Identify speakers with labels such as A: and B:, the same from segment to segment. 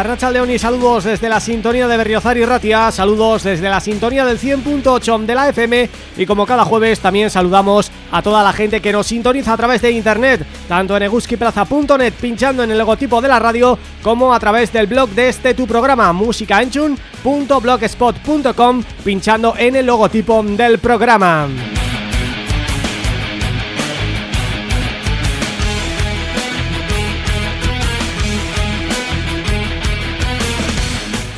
A: A Racha León y saludos desde la sintonía de Berriozar y Ratia, saludos desde la sintonía del 100.8 de la FM y como cada jueves también saludamos a toda la gente que nos sintoniza a través de internet, tanto en eguskiplaza.net pinchando en el logotipo de la radio como a través del blog de este tu programa musicaenchun.blogspot.com pinchando en el logotipo del programa.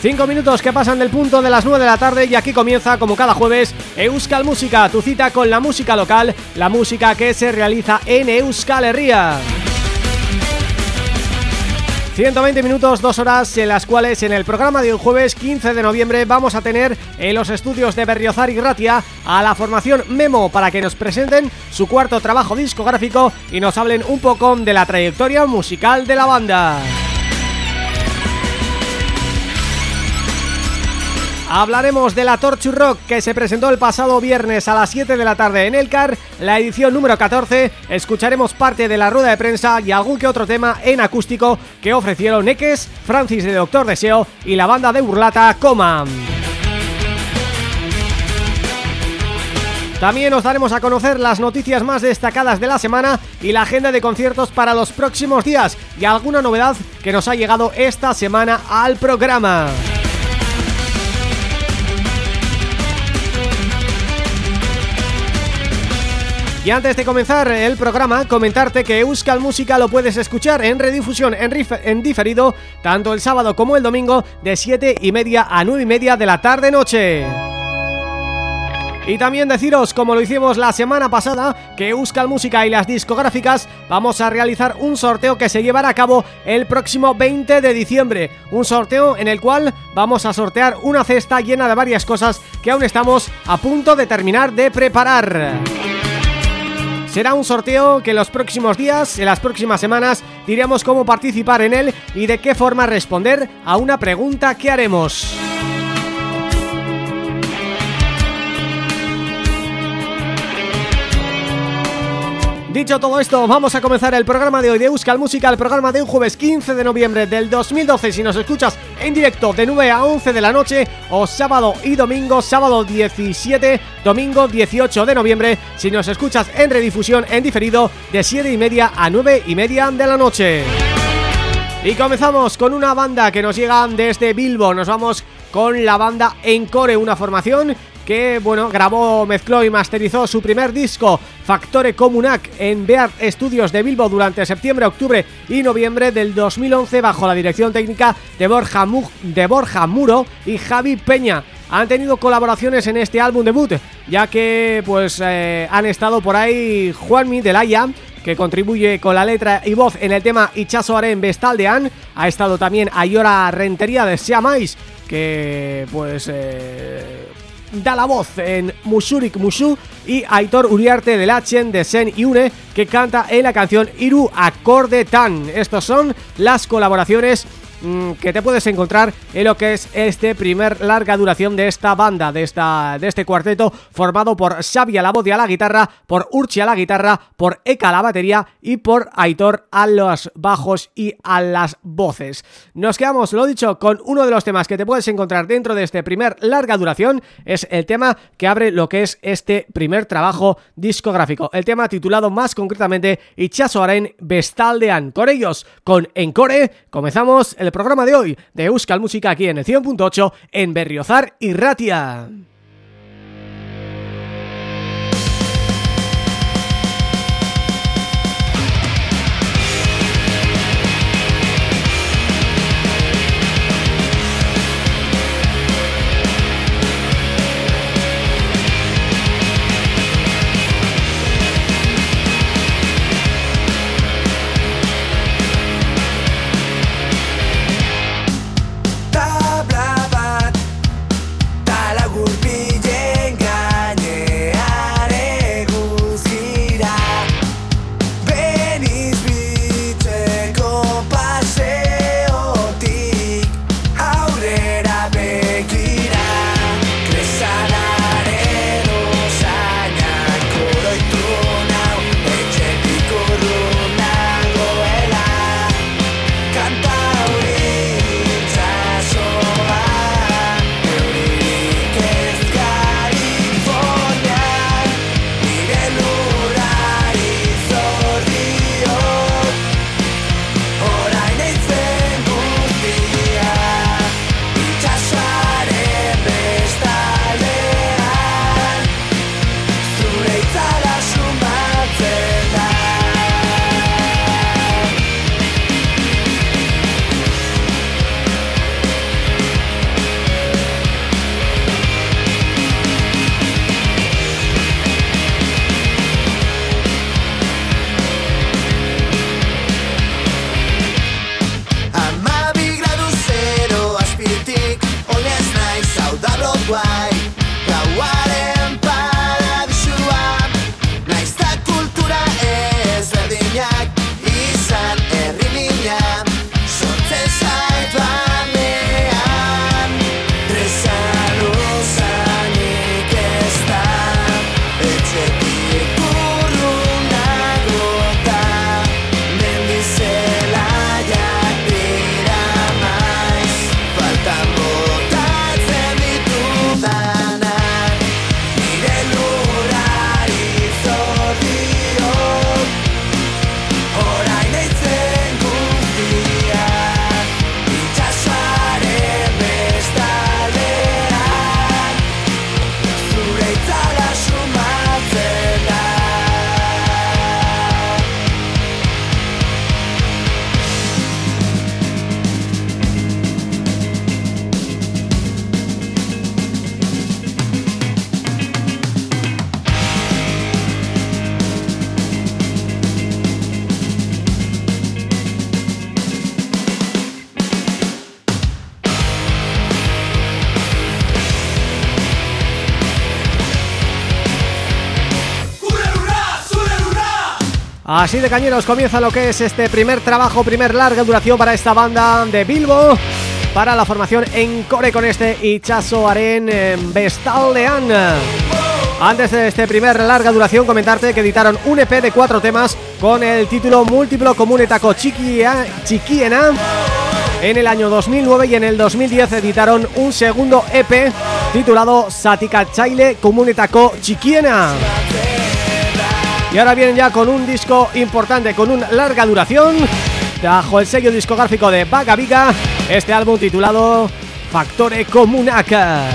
A: Cinco minutos que pasan del punto de las 9 de la tarde y aquí comienza, como cada jueves, Euskal Música, tu cita con la música local, la música que se realiza en Euskal Herria. 120 minutos, dos horas en las cuales en el programa de hoy jueves 15 de noviembre vamos a tener en los estudios de Berriozar y Gratia a la formación Memo para que nos presenten su cuarto trabajo discográfico y nos hablen un poco de la trayectoria musical de la banda. Hablaremos de la Torture Rock que se presentó el pasado viernes a las 7 de la tarde en el CAR, la edición número 14. Escucharemos parte de la rueda de prensa y algún que otro tema en acústico que ofrecieron Neques, Francis de Doctor Deseo y la banda de Burlata Coma. También os daremos a conocer las noticias más destacadas de la semana y la agenda de conciertos para los próximos días y alguna novedad que nos ha llegado esta semana al programa. Y antes de comenzar el programa, comentarte que Euskal Música lo puedes escuchar en redifusión en, en diferido, tanto el sábado como el domingo, de 7 y media a 9 y media de la tarde-noche. Y también deciros, como lo hicimos la semana pasada, que Euskal Música y las discográficas vamos a realizar un sorteo que se llevará a cabo el próximo 20 de diciembre. Un sorteo en el cual vamos a sortear una cesta llena de varias cosas que aún estamos a punto de terminar de preparar. Será un sorteo que en los próximos días, en las próximas semanas, diremos cómo participar en él y de qué forma responder a una pregunta que haremos. Dicho todo esto, vamos a comenzar el programa de hoy de Euskal Música, el programa de un jueves 15 de noviembre del 2012, si nos escuchas en directo de 9 a 11 de la noche o sábado y domingo, sábado 17, domingo 18 de noviembre, si nos escuchas en redifusión en diferido de 7 y media a 9 y media de la noche. Y comenzamos con una banda que nos llega desde Bilbo, nos vamos con la banda Encore, una formación que bueno grabó, mezcló y masterizó su primer disco Factore Comunac en Beart Studios de Bilbo durante septiembre, octubre y noviembre del 2011 bajo la dirección técnica de Borja, de Borja Muro y Javi Peña. Han tenido colaboraciones en este álbum debut, ya que pues eh, han estado por ahí Juanmi de Laia, que contribuye con la letra y voz en el tema Ichazo Aren Bestaldean, ha estado también Ayora Rentería de Siamais, que pues eh, da la voz en Mushurik Mushu y Aitor Uriarte de Lachen de Sen Iune que canta en la canción Iru Acorde Tan. Estos son las colaboraciones Mm, que te puedes encontrar en lo que es este primer larga duración de esta banda, de esta de este cuarteto formado por Xavi a la voz y a la guitarra, por Urchi a la guitarra, por Eka a la batería y por Aitor a los bajos y a las voces. Nos quedamos, lo dicho, con uno de los temas que te puedes encontrar dentro de este primer larga duración, es el tema que abre lo que es este primer trabajo discográfico, el tema titulado más concretamente Ichasoaren Bestaldean. Con ellos, con Encore, comenzamos el programa de hoy de Euskal Música aquí en el 100.8 en Berriozar y Ratia. Así de cañeros comienza lo que es este primer trabajo, primer larga duración para esta banda de Bilbo para la formación en core con este Ichazo Aren Bestaldean. Antes de este primer larga duración comentarte que editaron un EP de cuatro temas con el título Múltiplo Comunetaco Chiquiena en el año 2009 y en el 2010 editaron un segundo EP titulado Satika Chaile Comunetaco Chiquiena. Y ahora vienen ya con un disco importante, con una larga duración. Bajo el sello discográfico de Vaga Viga Este álbum titulado Factore Comunaca.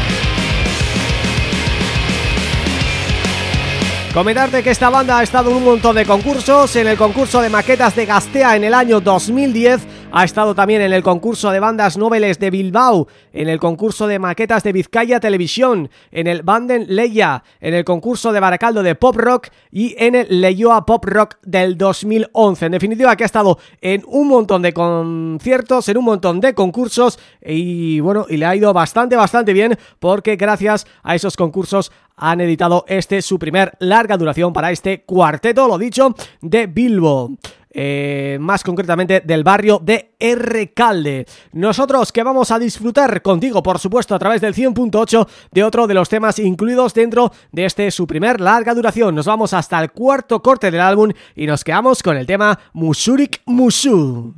A: Comentarte que esta banda ha estado en un montón de concursos. En el concurso de maquetas de Gastea en el año 2010 ha estado también en el concurso de bandas noveles de Bilbao, en el concurso de maquetas de Vizcaya Televisión, en el Banden Leia, en el concurso de Baracaldo de Pop Rock y en el Leyoa Pop Rock del 2011. En definitiva, que ha estado en un montón de conciertos, en un montón de concursos y bueno, y le ha ido bastante, bastante bien porque gracias a esos concursos han editado este su primer larga duración para este cuarteto, lo dicho, de Bilbo. Eh, más concretamente del barrio de Errecalde. Nosotros que vamos a disfrutar contigo, por supuesto, a través del 100.8 de otro de los temas incluidos dentro de este su primer larga duración. Nos vamos hasta el cuarto corte del álbum y nos quedamos con el tema Musurik Musu.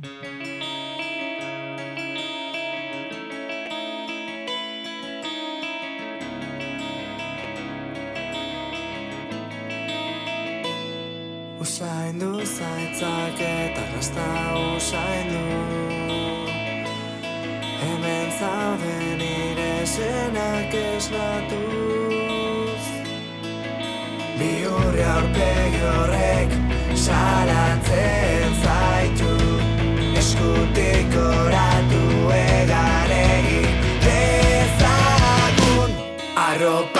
B: Gazta usaindu Hemen zaude nire zenak esnatuz. Bi hurri aurpegi horrek salatzen zaitu. Eskutik oratu egan egin dezagun. Arropak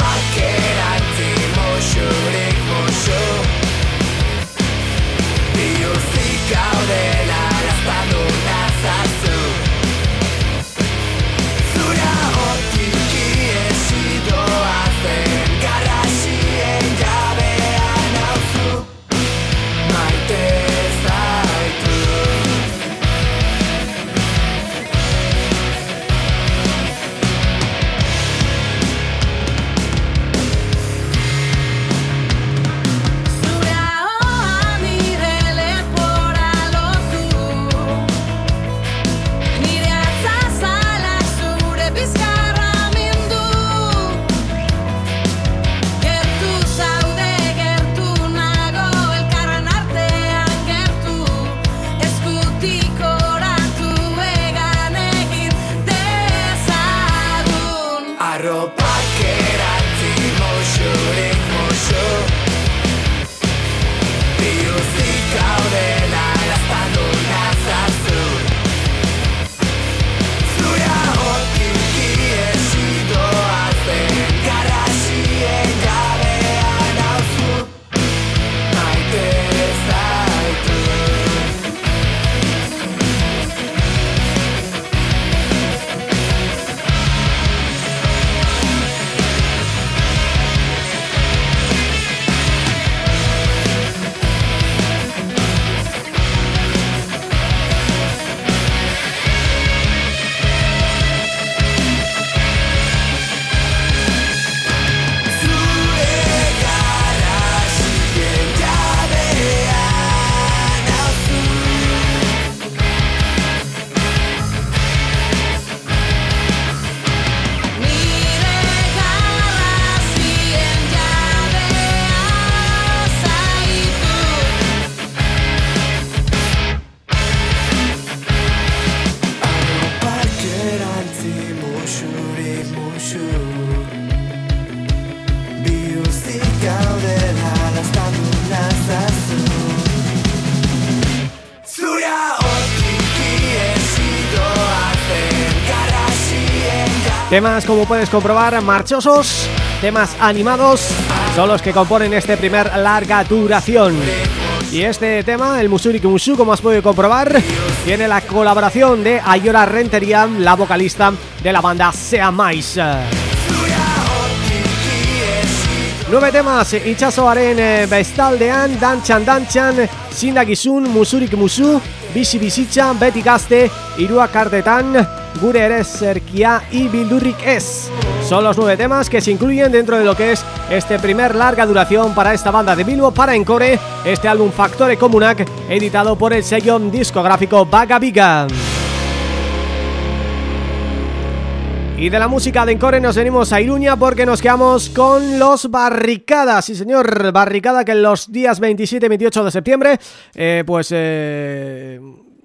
A: Temas, como puedes comprobar, marchosos, temas animados, son los que componen este primer larga duración. Y este tema, el Musurik Musu, como has podido comprobar, tiene la colaboración de Ayora Renterian, la vocalista de la banda Sea Mais. Nueve temas, itxasoaren eh, bestaldean, dantxan dantxan, zindakizun, musurik musu, bizi bizitza, beti gazte, iruak artetan, gure ere y bildurrik ez. Son los nueve temas que se incluyen dentro de lo que es este primer larga duración para esta banda de Bilbo para Encore, este álbum Factore Comunac, editado por el sello discográfico Vaga Viga. Y de la música de Encore nos venimos a Iruña porque nos quedamos con los Barricadas. Sí, señor, Barricada que en los días 27 y 28 de septiembre, eh, pues... Eh,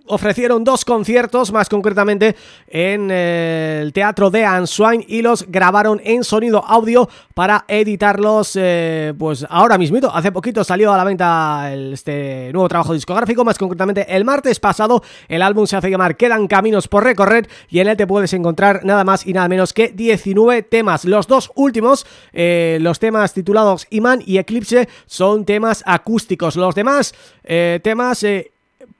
A: ofrecieron dos conciertos, más concretamente en eh, el Teatro de Answain y los grabaron en sonido audio para editarlos eh, pues ahora mismito. Hace poquito salió a la venta este nuevo trabajo discográfico, más concretamente el martes pasado. El álbum se hace llamar Quedan Caminos por Recorrer y en él te puedes encontrar nada más y nada menos que 19 temas. Los dos últimos, eh, los temas titulados Iman y Eclipse, son temas acústicos. Los demás temas...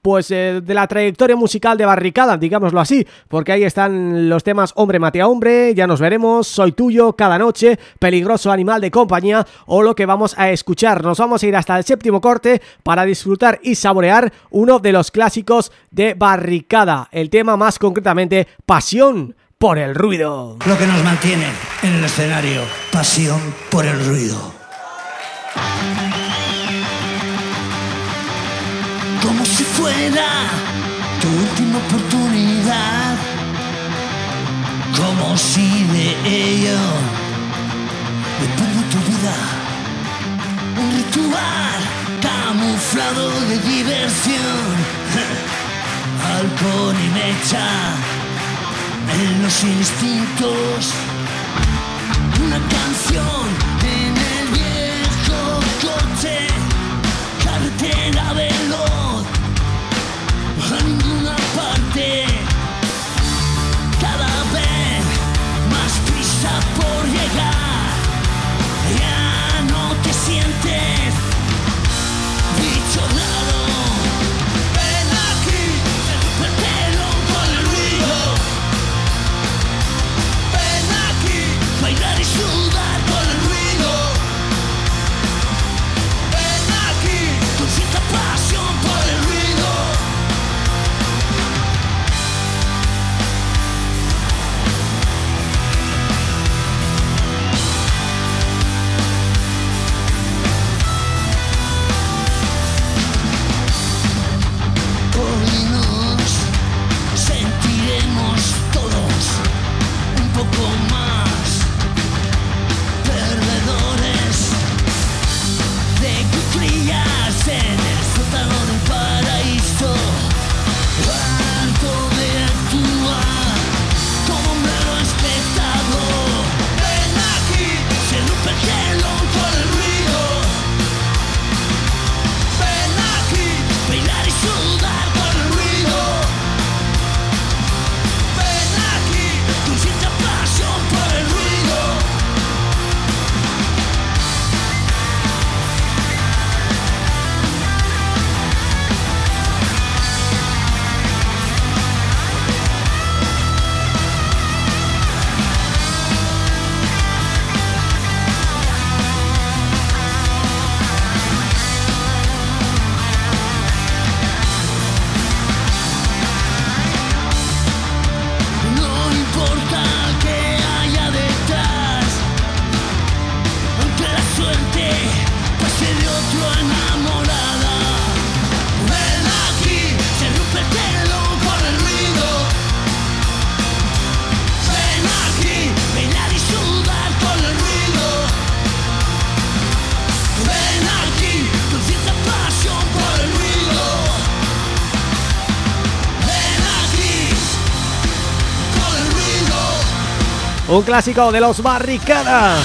A: Pues eh, de la trayectoria musical de Barricada, digámoslo así, porque ahí están los temas Hombre mate a hombre, Ya nos veremos, Soy tuyo, Cada noche, Peligroso animal de compañía o lo que vamos a escuchar. Nos vamos a ir hasta el séptimo corte para disfrutar y saborear uno de los clásicos de Barricada, el tema más concretamente Pasión por el ruido.
C: Lo que nos mantiene en el escenario, pasión por el ruido. Fuera tu última oportunidad. Como si de ello depende tu vida. Un ritual camuflado de diversión. Alcohol y mecha en los instintos. Una canción en el viejo coche, carretera veloz, Un
A: clásico de los Barricada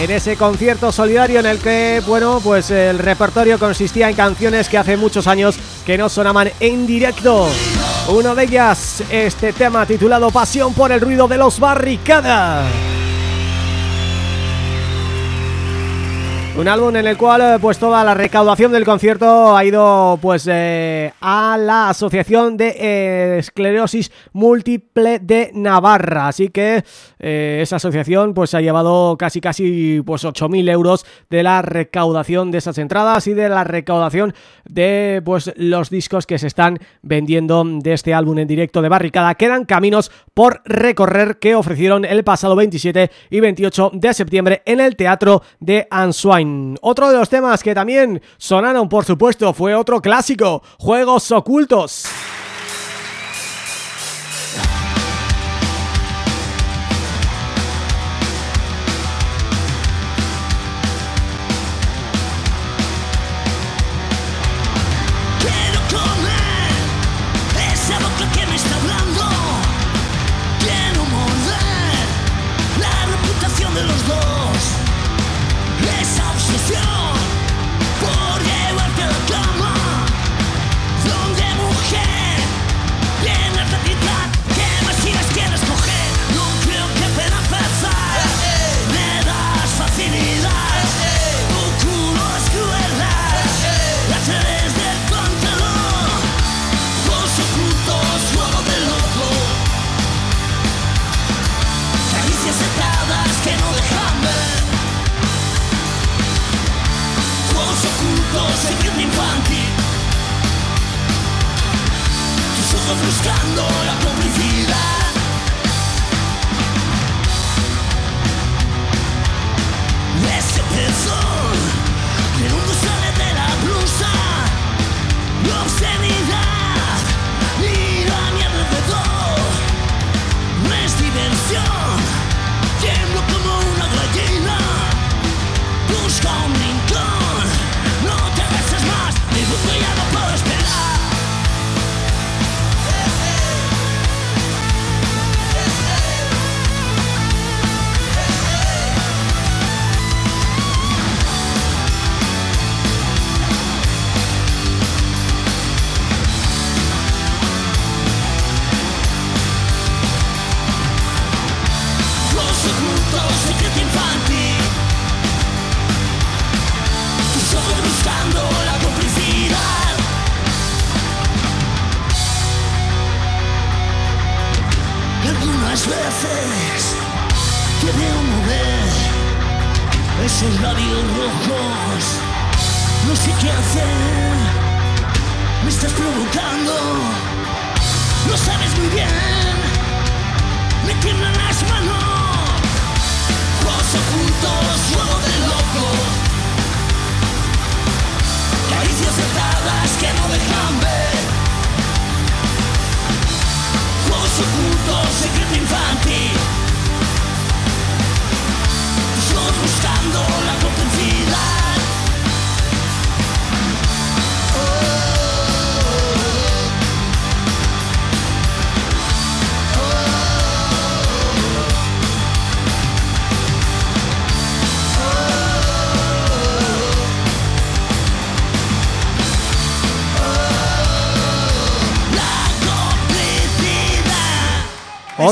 A: en ese concierto solidario en el que, bueno, pues el repertorio consistía en canciones que hace muchos años que no sonaban en directo. Uno de ellas, este tema titulado Pasión por el ruido de los Barricada. Un álbum en el cual eh, pues toda la recaudación del concierto ha ido pues eh, a la Asociación de eh, Esclerosis Múltiple de Navarra, así que esa asociación pues ha llevado casi casi pues 8.000 euros de la recaudación de esas entradas y de la recaudación de pues los discos que se están vendiendo de este álbum en directo de Barricada. Quedan caminos por recorrer que ofrecieron el pasado 27 y 28 de septiembre en el Teatro de Answine. Otro de los temas que también sonaron, por supuesto, fue otro clásico, Juegos Ocultos.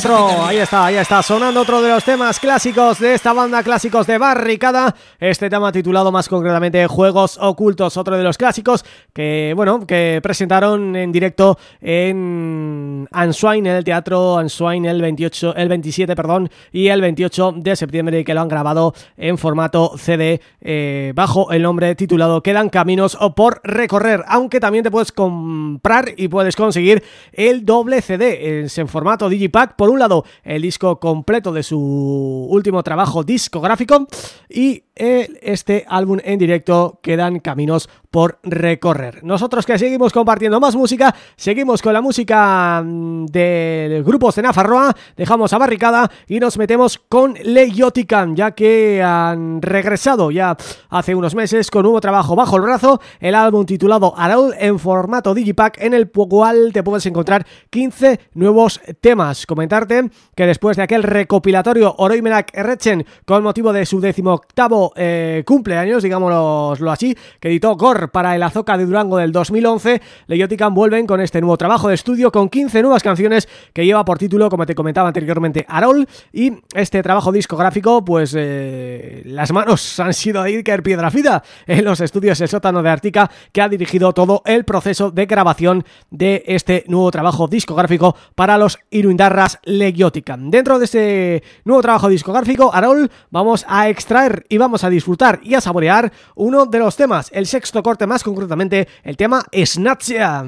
A: Otro, ahí está, ahí está, sonando otro de los temas clásicos de esta banda, clásicos de Barricada, este tema titulado más concretamente Juegos Ocultos, otro de los clásicos que, bueno, que presentaron en directo en Answine, en el Teatro Answine el 28, el 27, perdón, y el 28 de septiembre y que lo han grabado en formato CD eh, bajo el nombre titulado Quedan Caminos o por recorrer, aunque también te puedes comprar y puedes conseguir el doble CD es en formato Digipack, por un lado el disco completo de su último trabajo discográfico y el- este álbum en directo Quedan Caminos por recorrer. Nosotros que seguimos compartiendo más música, seguimos con la música mm, de grupos de Nafarroa, dejamos a Barricada y nos metemos con Leyotican, ya que han regresado ya hace unos meses con nuevo trabajo bajo el brazo, el álbum titulado Araul en formato Digipack, en el cual te puedes encontrar 15 nuevos temas. Comentarte que después de aquel recopilatorio Oroimenak Errechen con motivo de su decimoctavo eh, cumpleaños, digámoslo así, que editó Gor para el Azoka de Durango del 2011, Leyotican vuelven con este nuevo trabajo de estudio con 15 nuevas canciones que lleva por título, como te comentaba anteriormente, Arol y este trabajo discográfico, pues eh, las manos han sido de Iker Piedrafida en los estudios El Sótano de Artica que ha dirigido todo el proceso de grabación de este nuevo trabajo discográfico para los Iruindarras Legiotican. Dentro de este nuevo trabajo discográfico, Arol, vamos a extraer y vamos a disfrutar y a saborear uno de los temas, el sexto corte más concretamente, el tema Snatcha.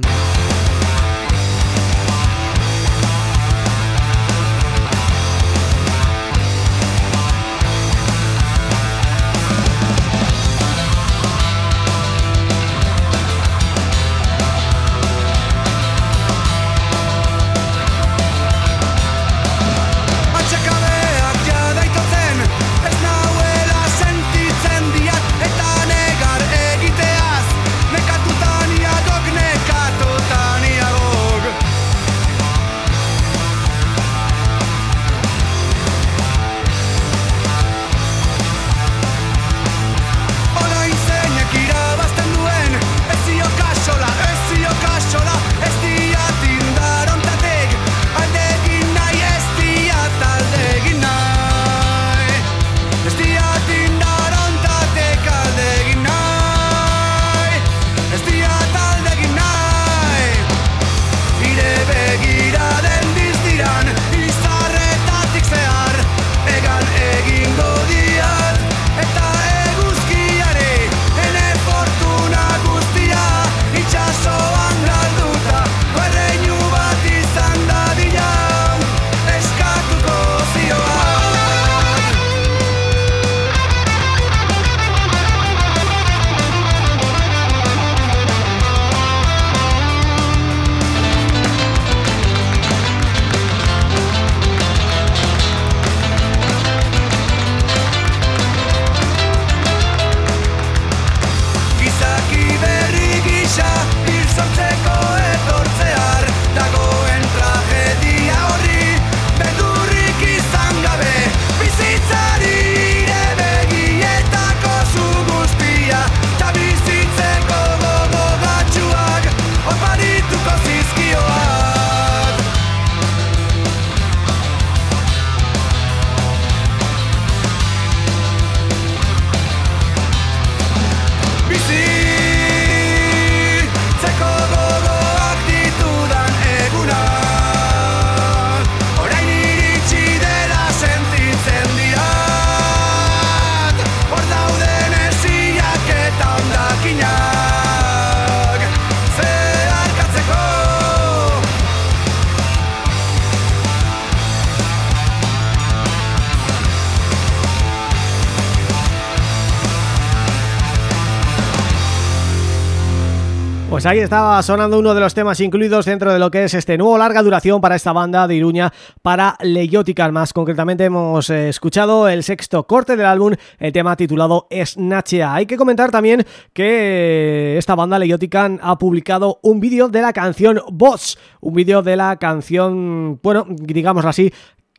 A: Ahí estaba sonando uno de los temas incluidos dentro de lo que es este nuevo larga duración para esta banda de Iruña para Leyotical. Más concretamente hemos eh, escuchado el sexto corte del álbum, el tema titulado Snatchea. Hay que comentar también que esta banda Leyotican ha publicado un vídeo de la canción Boss, un vídeo de la canción, bueno, digámoslo así,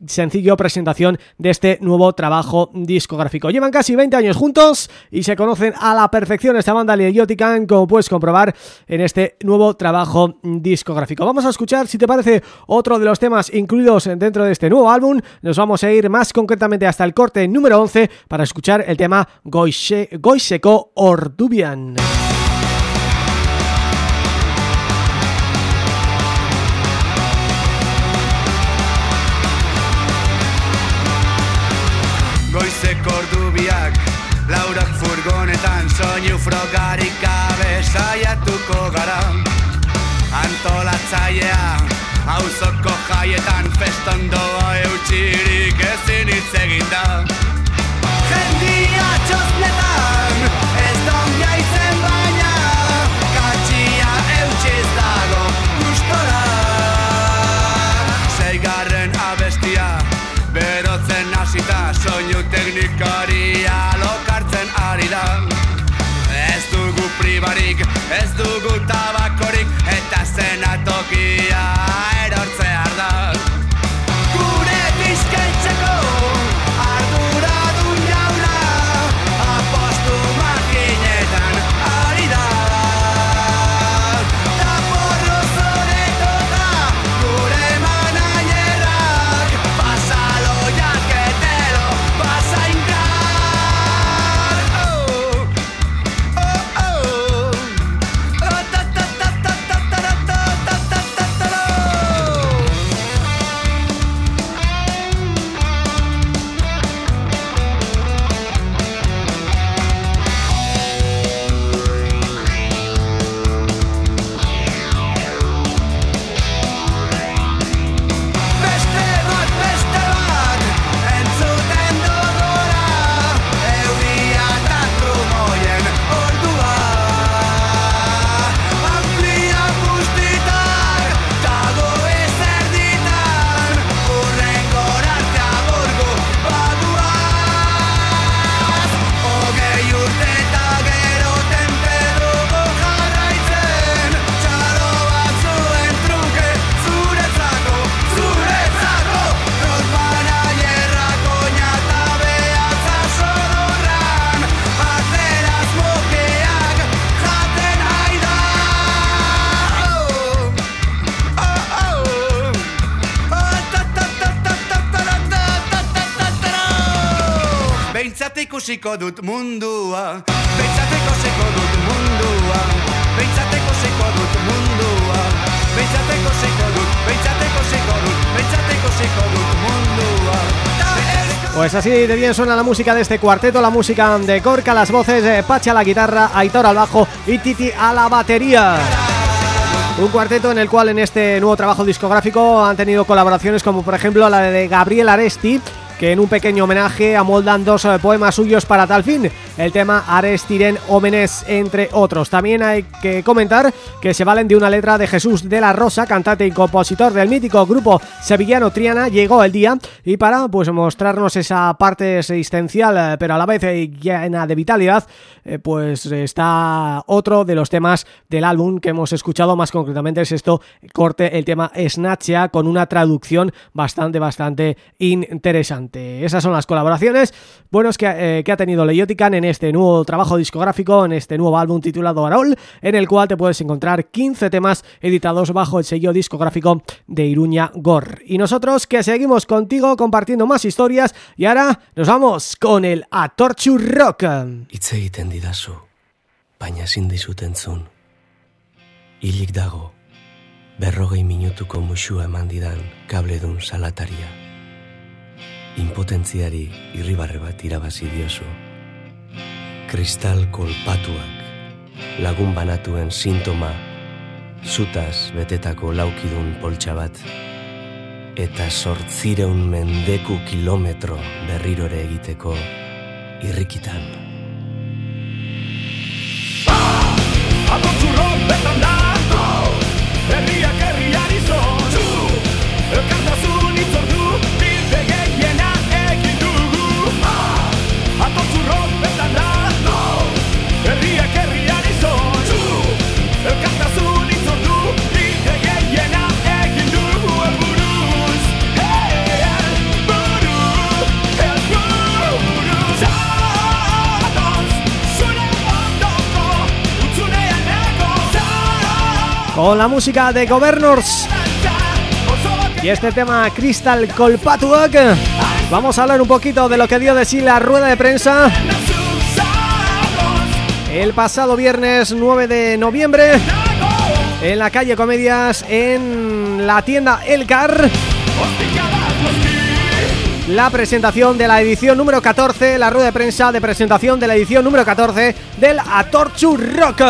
A: sencillo presentación de este nuevo trabajo discográfico. Llevan casi 20 años juntos y se conocen a la perfección esta banda Leyotican, como puedes comprobar en este nuevo trabajo discográfico. Vamos a escuchar, si te parece, otro de los temas incluidos dentro de este nuevo álbum. Nos vamos a ir más concretamente hasta el corte número 11 para escuchar el tema Goise, Goiseko Ordubian.
D: Soinu frogarik gabe saiatuko gara. Antolatzailea Hauzoko jaietan festondoa eutxirik ezin hitz egin da. Jendia txosnetan ez don jaitzen baina Katxia eutxiz dago gustora. Seigarren abestia berotzen hasita soinu teknikaria lokartzen ari da pribarik, ez dugu tabakorik eta zenatokia
A: Pues así de bien suena la música de este cuarteto, la música de Corca, las voces de Pacha a la guitarra, Aitor al bajo y Titi a la batería. Un cuarteto en el cual en este nuevo trabajo discográfico han tenido colaboraciones como por ejemplo la de Gabriel Aresti que en un pequeño homenaje amoldan dos eh, poemas suyos para tal fin, el tema Arestiren Ómenes, entre otros. También hay que comentar que se valen de una letra de Jesús de la Rosa, cantante y compositor del mítico grupo sevillano Triana, llegó el día y para pues mostrarnos esa parte existencial eh, pero a la vez eh, llena de vitalidad, pues está otro de los temas del álbum que hemos escuchado, más concretamente es esto, corte el tema Snatcha con una traducción bastante, bastante interesante. Esas son las colaboraciones buenos que, eh, que ha tenido Leyotican en este nuevo trabajo discográfico, en este nuevo álbum titulado Arol, en el cual te puedes encontrar 15 temas editados bajo el sello discográfico de Iruña Gor. Y nosotros que seguimos contigo compartiendo más historias y ahora nos vamos con el Atorchu Rock.
E: Impotentziari irribarre bat irabazi diozu. Kristal kolpatuak, lagun banatuen sintoma, zutaz betetako laukidun poltsa bat, eta sortzireun mendeku kilometro berriro ere egiteko irrikitan.
A: Con la música de Governors. Y este tema Crystal Kolpatuak. Vamos a hablar un poquito de lo que dio de sí la rueda de prensa. El pasado viernes 9 de noviembre En la calle Comedias En la tienda Elcar La presentación de la edición número 14 La rueda de prensa de presentación de la edición número 14 Del Atorchu Rock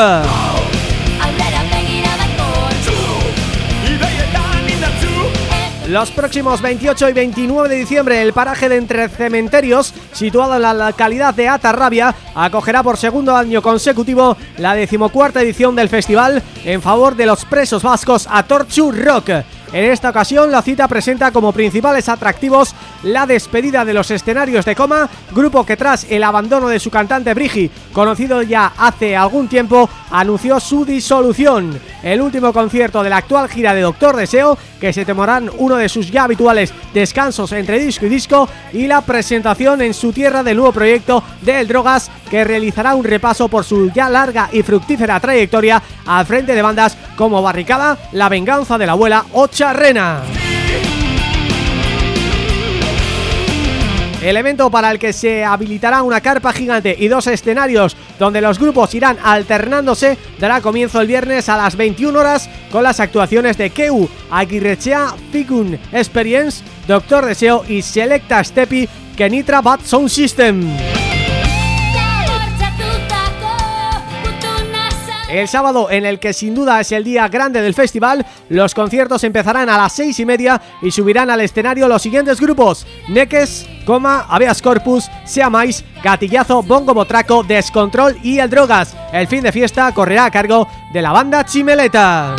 A: Los próximos 28 y 29 de diciembre el paraje de Entre Cementerios, situado en la localidad de Atarrabia, acogerá por segundo año consecutivo la decimocuarta edición del festival en favor de los presos vascos a Torchu Rock. En esta ocasión la cita presenta como principales atractivos la despedida de los escenarios de Coma, grupo que tras el abandono de su cantante Brigi, conocido ya hace algún tiempo, anunció su disolución. El último concierto de la actual gira de Doctor Deseo, que se tomarán uno de sus ya habituales descansos entre disco y disco, y la presentación en su tierra del nuevo proyecto de El Drogas, que realizará un repaso por su ya larga y fructífera trayectoria al frente de bandas como Barricada, La Venganza de la Abuela Charrena. El evento para el que se habilitará una carpa gigante y dos escenarios donde los grupos irán alternándose dará comienzo el viernes a las 21 horas con las actuaciones de Keu, Agirrechea, Fikun Experience, Doctor Deseo y Selecta Stepi Kenitra Bad Sound System. El sábado, en el que sin duda es el día grande del festival, los conciertos empezarán a las seis y media y subirán al escenario los siguientes grupos Neques, Coma, Aveas Corpus, Seamais, Gatillazo, Bongo Botraco, Descontrol y El Drogas. El fin de fiesta correrá a cargo de la banda Chimeleta.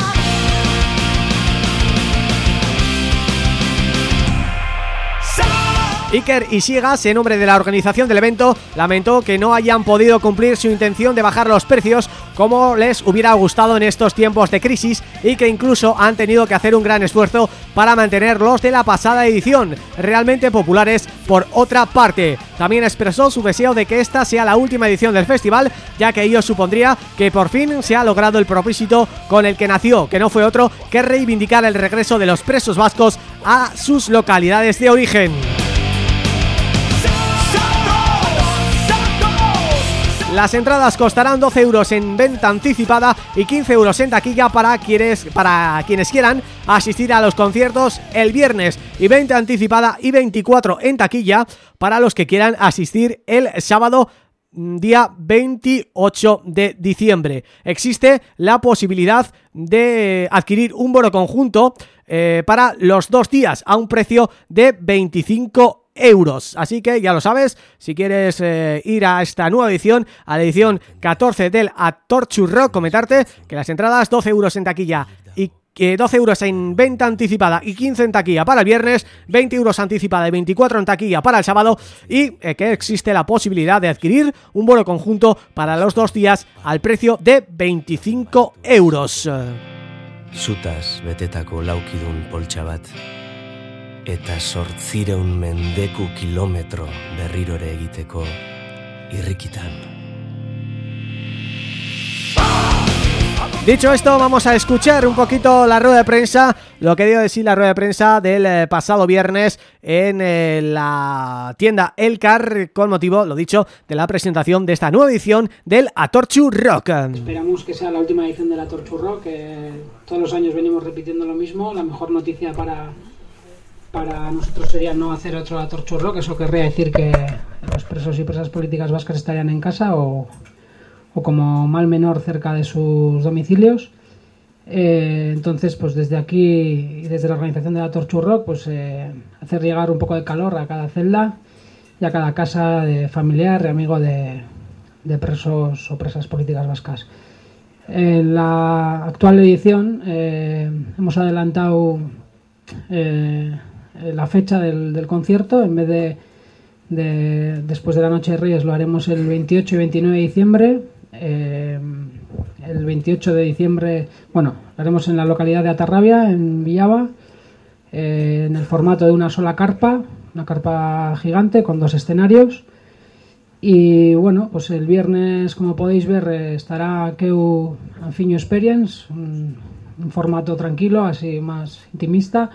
A: Iker Isigas, en nombre de la organización del evento, lamentó que no hayan podido cumplir su intención de bajar los precios como les hubiera gustado en estos tiempos de crisis y que incluso han tenido que hacer un gran esfuerzo para mantener los de la pasada edición, realmente populares por otra parte. También expresó su deseo de que esta sea la última edición del festival, ya que ello supondría que por fin se ha logrado el propósito con el que nació, que no fue otro que reivindicar el regreso de los presos vascos a sus localidades de origen. Las entradas costarán 12 euros en venta anticipada y 15 euros en taquilla para quienes, para quienes quieran asistir a los conciertos el viernes y 20 anticipada y 24 en taquilla para los que quieran asistir el sábado mm, día 28 de diciembre. Existe la posibilidad de adquirir un bono conjunto eh, para los dos días a un precio de 25 euros. Así que ya lo sabes, si quieres eh, ir a esta nueva edición, a la edición 14 del Atorchu Rock, comentarte que las entradas 12 euros en taquilla y que 12 euros en venta anticipada y 15 en taquilla para el viernes, 20 euros anticipada y 24 en taquilla para el sábado y eh, que existe la posibilidad de adquirir un bono conjunto para los dos días al precio de 25 euros.
E: Zutaz betetako laukidun poltsa. Eta sortzireun mendeku kilometro berrirore egiteko irrikitan.
A: Dicho esto, vamos a escuchar un poquito la rueda de prensa, lo que dio de sí la rueda de prensa del eh, pasado viernes en eh, la tienda Elcar, con motivo, lo dicho, de la presentación de esta nueva edición del Atorchu Rock.
F: Esperamos que sea la última edición de la Torchu Rock. que todos los años venimos repitiendo lo mismo. La mejor noticia para, para nosotros sería no hacer otro Atorchu Rock. Eso querría decir que los presos y presas políticas vascas estarían en casa o, o como mal menor cerca de sus domicilios. Eh, entonces, pues desde aquí y desde la organización de la Torchu Rock, pues eh, hacer llegar un poco de calor a cada celda y a cada casa de familiar y amigo de, de presos o presas políticas vascas. En la actual edición eh, hemos adelantado la fecha del, concierto, en vez de, de después de la Noche de Reyes lo haremos el 28 y 29 de diciembre. Eh, el 28 de diciembre, bueno, lo haremos en la localidad de Atarrabia, en Villava, eh, en el formato de una sola carpa, una carpa gigante con dos escenarios. Y bueno, pues el viernes, como podéis ver, eh, estará Keu Anfiño Experience, un, un formato tranquilo, así más intimista,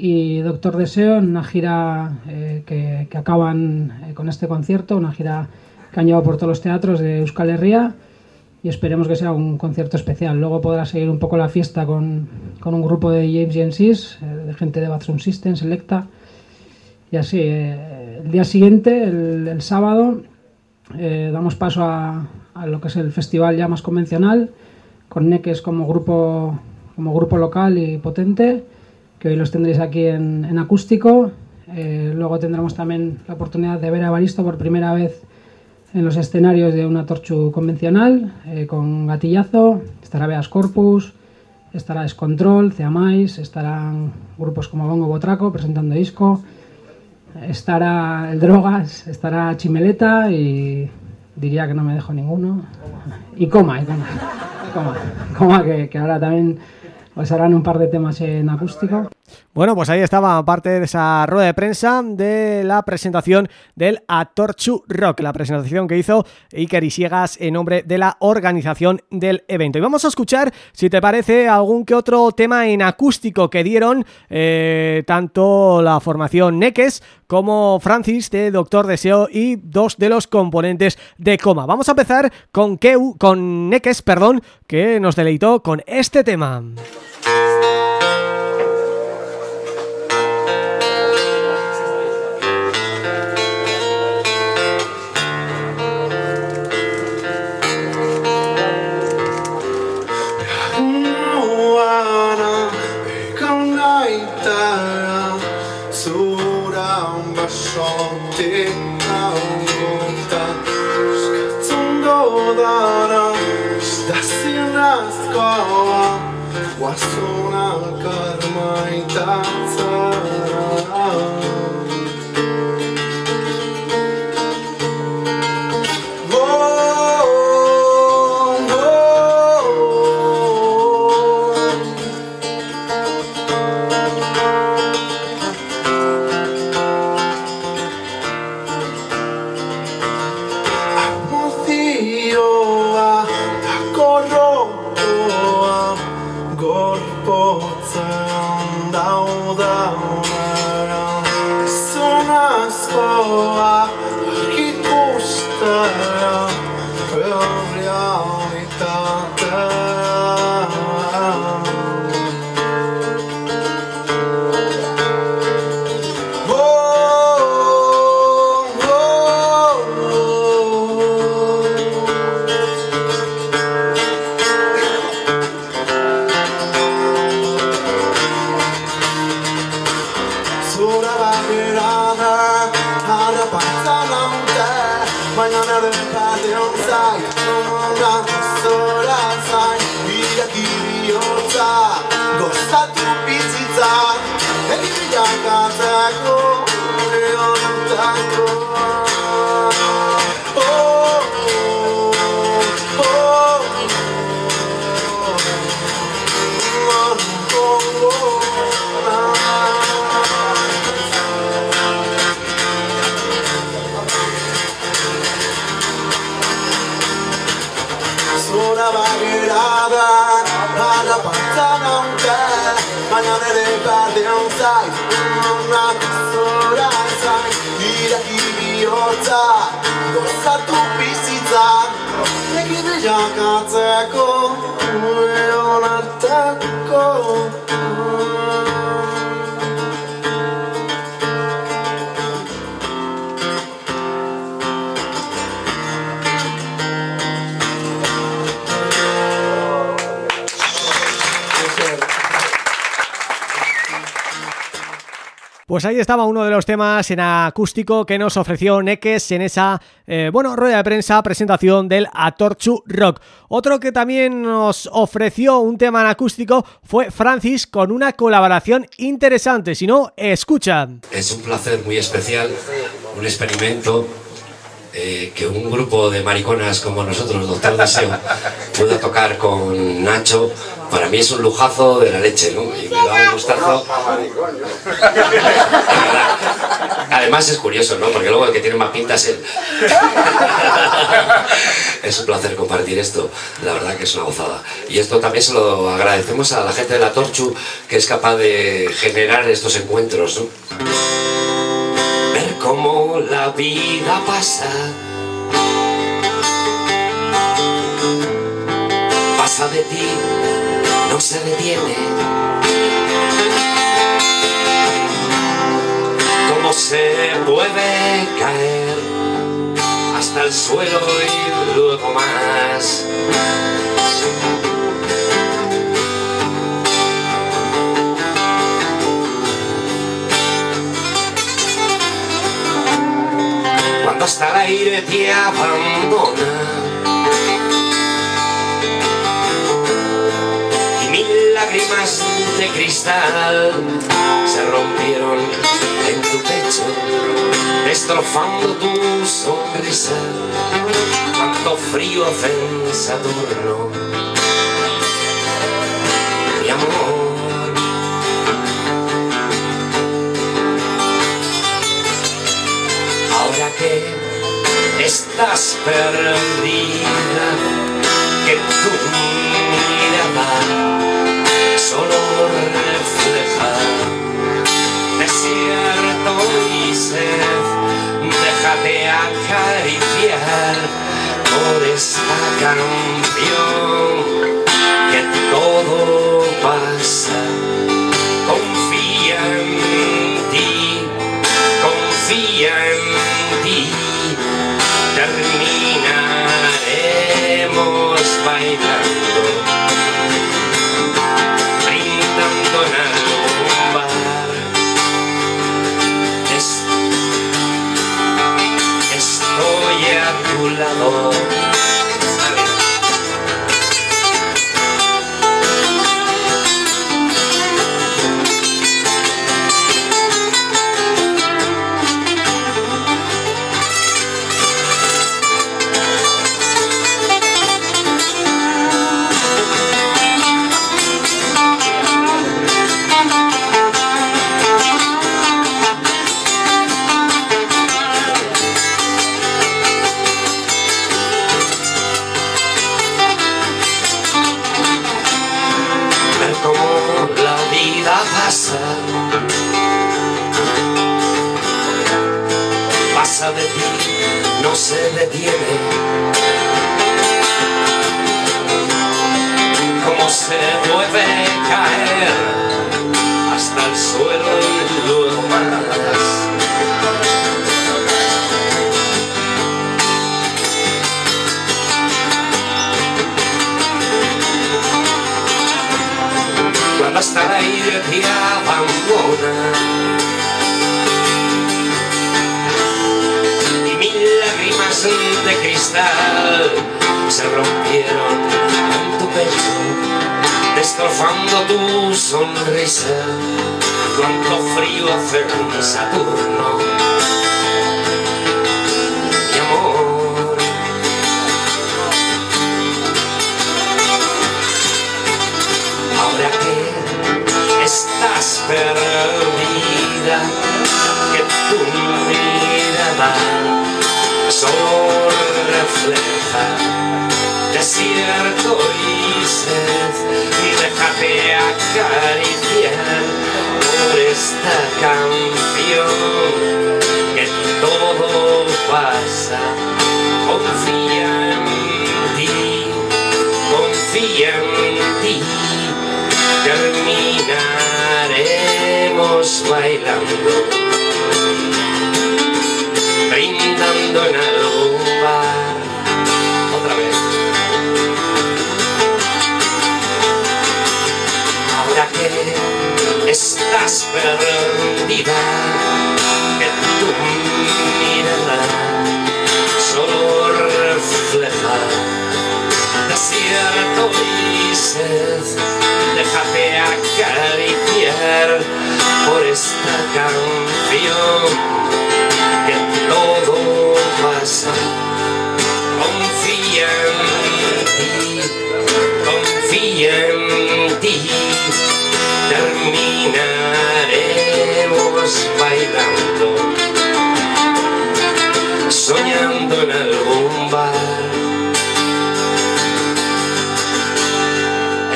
F: y Doctor Deseo en una gira eh, que, que acaban eh, con este concierto, una gira que han llevado por todos los teatros de Euskal Herria y esperemos que sea un concierto especial. Luego podrá seguir un poco la fiesta con, con un grupo de James Jensis, eh, de gente de Bathroom System, Selecta, y así. el día siguiente, el, sábado, damos paso a, a lo que es el festival ya más convencional, con Neques como grupo, como grupo local y potente, que hoy los tendréis aquí en, en acústico. Eh, luego tendremos también la oportunidad de ver a Evaristo por primera vez en los escenarios de una torchu convencional, eh, con gatillazo, estará Beas Corpus, estará Descontrol, Ceamais, estarán grupos como Bongo Botraco presentando disco, estará el Drogas, estará Chimeleta y diría que no me dejo ninguno. Y Coma, y Coma, Coma, Coma que, que ahora también os harán un par de temas en acústico.
A: Bueno, pues ahí estaba parte de esa rueda de prensa de la presentación del Atorchu Rock, la presentación que hizo Iker Isiegas en nombre de la organización del evento. Y vamos a escuchar, si te parece, algún que otro tema en acústico que dieron eh, tanto la formación Neques como Francis de Doctor Deseo y dos de los componentes de Coma. Vamos a empezar con Keu, con Neques, perdón, que nos deleitó con este tema. Ahí estaba uno de los temas en acústico que nos ofreció Neques en esa, eh, bueno, rueda de prensa, presentación del Atorchu Rock. Otro que también nos ofreció un tema en acústico fue Francis con una colaboración interesante, si no, escucha.
G: Es un placer muy especial, un experimento eh, que un grupo de mariconas como nosotros, Doctor Deseo, pueda tocar con Nacho. Para mí es un lujazo de la leche, ¿no? Y me da un gustazo. Además es curioso, ¿no? Porque luego el que tiene más pinta es él. Es un placer compartir esto, la verdad que es una gozada. Y esto también se lo agradecemos a la gente de la Torchu, que es capaz de generar estos encuentros. Ver cómo la vida pasa. Pasa de ti, no se detiene. Se puede caer hasta el suelo y luego más. Cuando hasta el aire te abandona y mil lágrimas de cristal se rompieron destrozando tu sonrisa. En Saturno, mi amor. Ahora que estás perdida, que tu mirada solo refleja Déjate acariciar por esta canción que todo perdida, que tu solo refleja desierto sed. Déjate acariciar por esta canción que todo pasa. Confía en ti, confía Bailando, soñando en algún bar.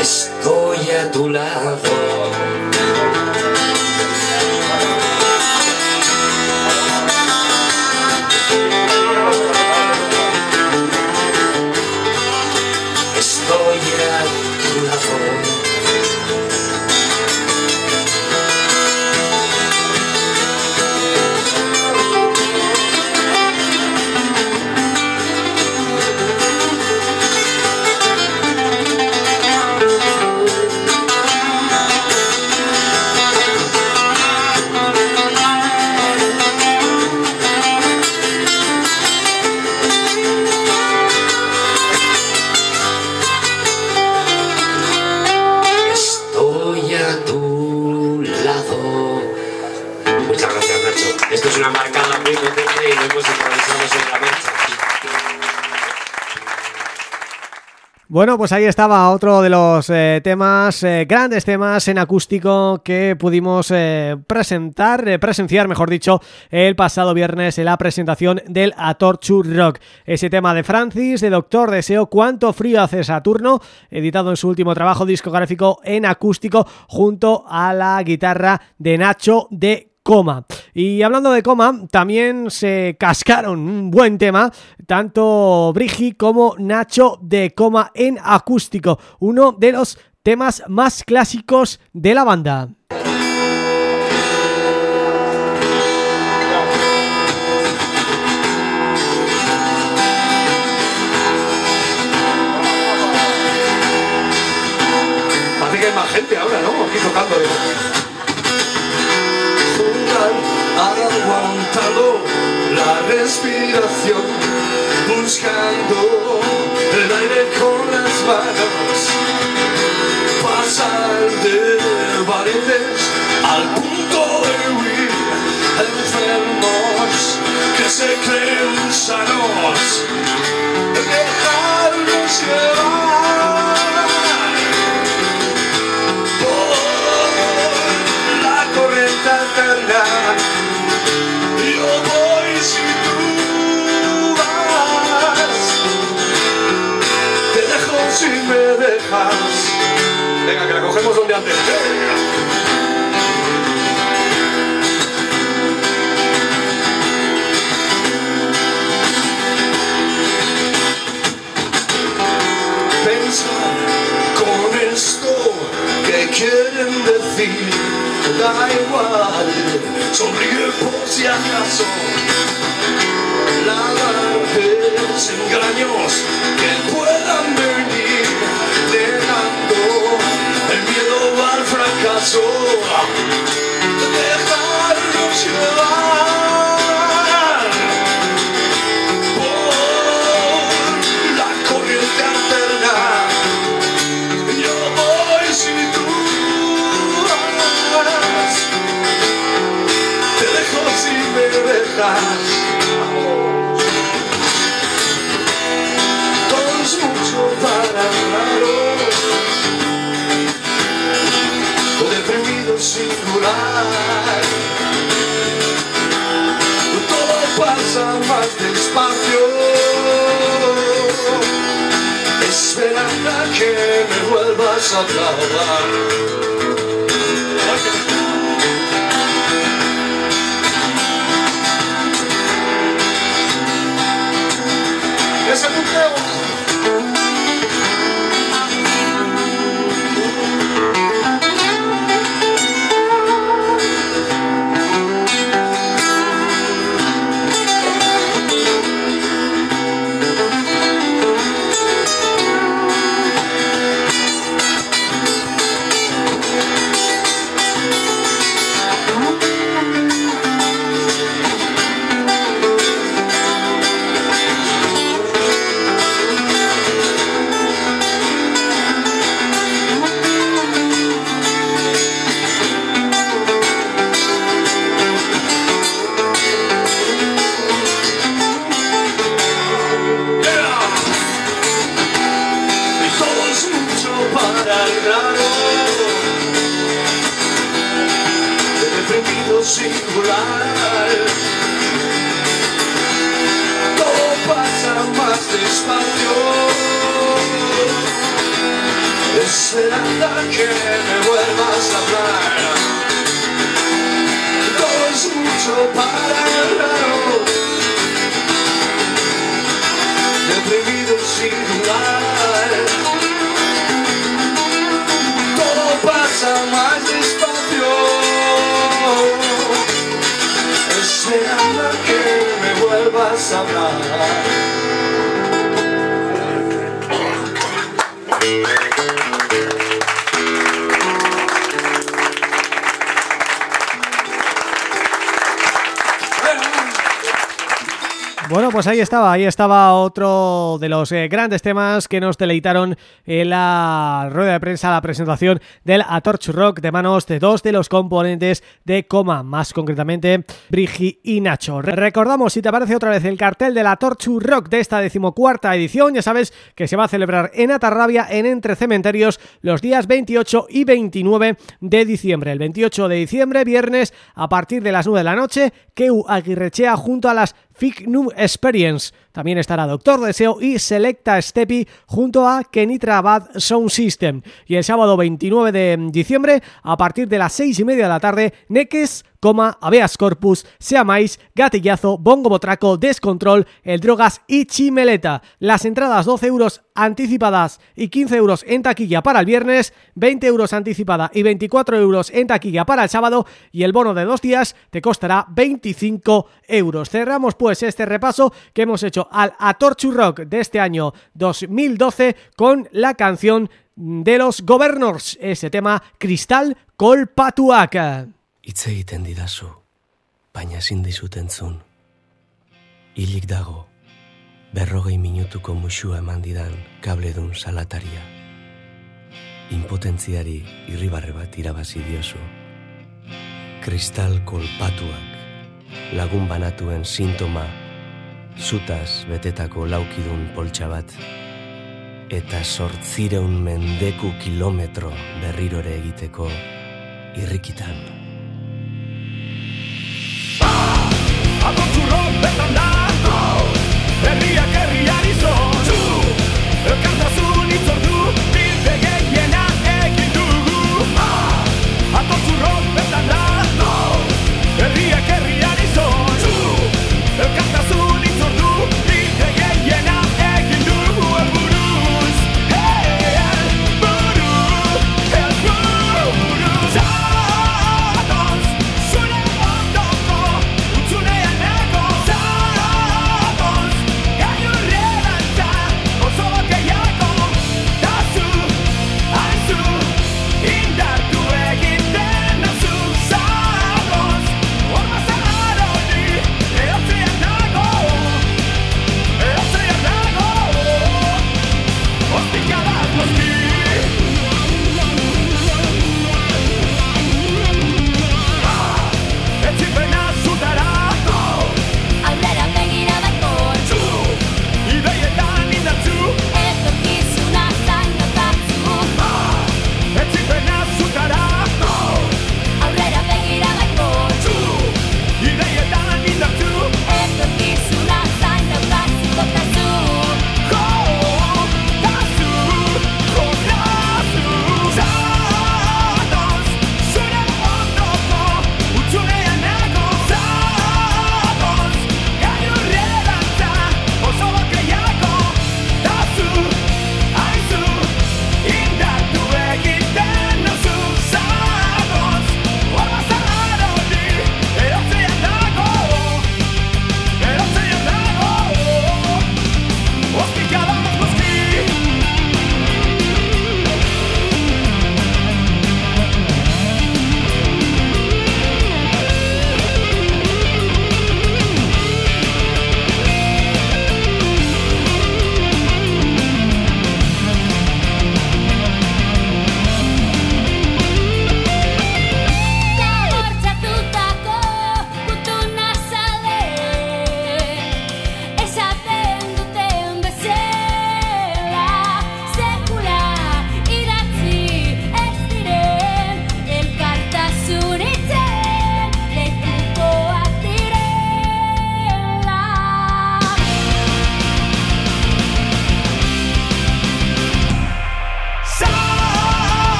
G: Estoy a tu lado.
A: Bueno, pues ahí estaba otro de los eh, temas, eh, grandes temas en acústico que pudimos eh, presentar, eh, presenciar, mejor dicho, el pasado viernes en la presentación del Atorchu Rock. Ese tema de Francis, de Doctor Deseo, Cuánto frío hace Saturno, editado en su último trabajo discográfico en acústico junto a la guitarra de Nacho de Coma. Y hablando de Coma, también se cascaron un buen tema, tanto Brigi como Nacho de Coma en acústico, uno de los temas más clásicos de la banda.
H: Parece que hay más gente ahora, ¿no? Aquí tocando.
I: Aguantando la respiración, buscando el aire con las manos, pasar de valientes al punto de huir, enfermos que se creen sanos, dejarnos llevar.
H: Cogemos donde antes.
I: Con esto que quieren decir. Da igual, sonríe por si acaso. Lavarte engaños que puedan a clavar. Ese punteo. Que me vuelvas a hablar Todo es mucho para el raro deprimido sin dudar. Todo pasa más despacio, esperando que me vuelvas a hablar.
A: Pues ahí estaba, ahí estaba otro de los eh, grandes temas que nos deleitaron en la rueda de prensa, la presentación del Atorch Rock de manos de dos de los componentes de Coma, más concretamente Brigi y Nacho. Re- Recordamos, si te parece otra vez, el cartel del Atorch Rock de esta decimocuarta edición, ya sabes que se va a celebrar en Atarrabia, en Entre Cementerios, los días 28 y 29 de diciembre. El 28 de diciembre, viernes, a partir de las 9 de la noche, Keu Aguirrechea junto a las Fique numa experience También estará Doctor Deseo y Selecta Stepi junto a Kenitra Bad Sound System. Y el sábado 29 de diciembre, a partir de las 6 y media de la tarde, Neques, coma, Corpus, Seamais, Gatillazo, Bongo Botraco, Descontrol, El Drogas y Chimeleta. Las entradas 12 euros anticipadas y 15 euros en taquilla para el viernes, 20 euros anticipada y 24 euros en taquilla para el sábado y el bono de dos días te costará 25 euros. Cerramos pues este repaso que hemos hecho al Atorchu Rock de este año 2012 con la canción de los Governors, ese tema Cristal Colpatuac.
E: Hitz egiten didazu, baina ezin dizut entzun. Hilik dago, berrogei minutuko musua eman didan kabledun salataria. Impotentziari irribarre bat irabazi diozu. Kristal kolpatuak, lagun banatuen sintoma, zutaz betetako laukidun poltsa bat, eta sortzireun mendeku kilometro berrirore egiteko irrikitan.
I: Atortzurro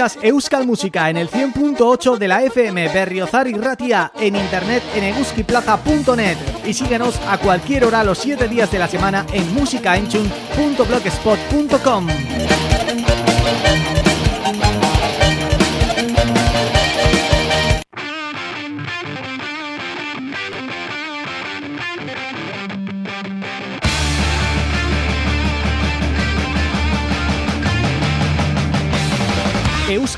A: Euskal Música en el 100.8 de la FM Berriozar y Ratia en internet en eguskiplaza.net y síguenos a cualquier hora los 7 días de la semana en musicaenchun.blogspot.com.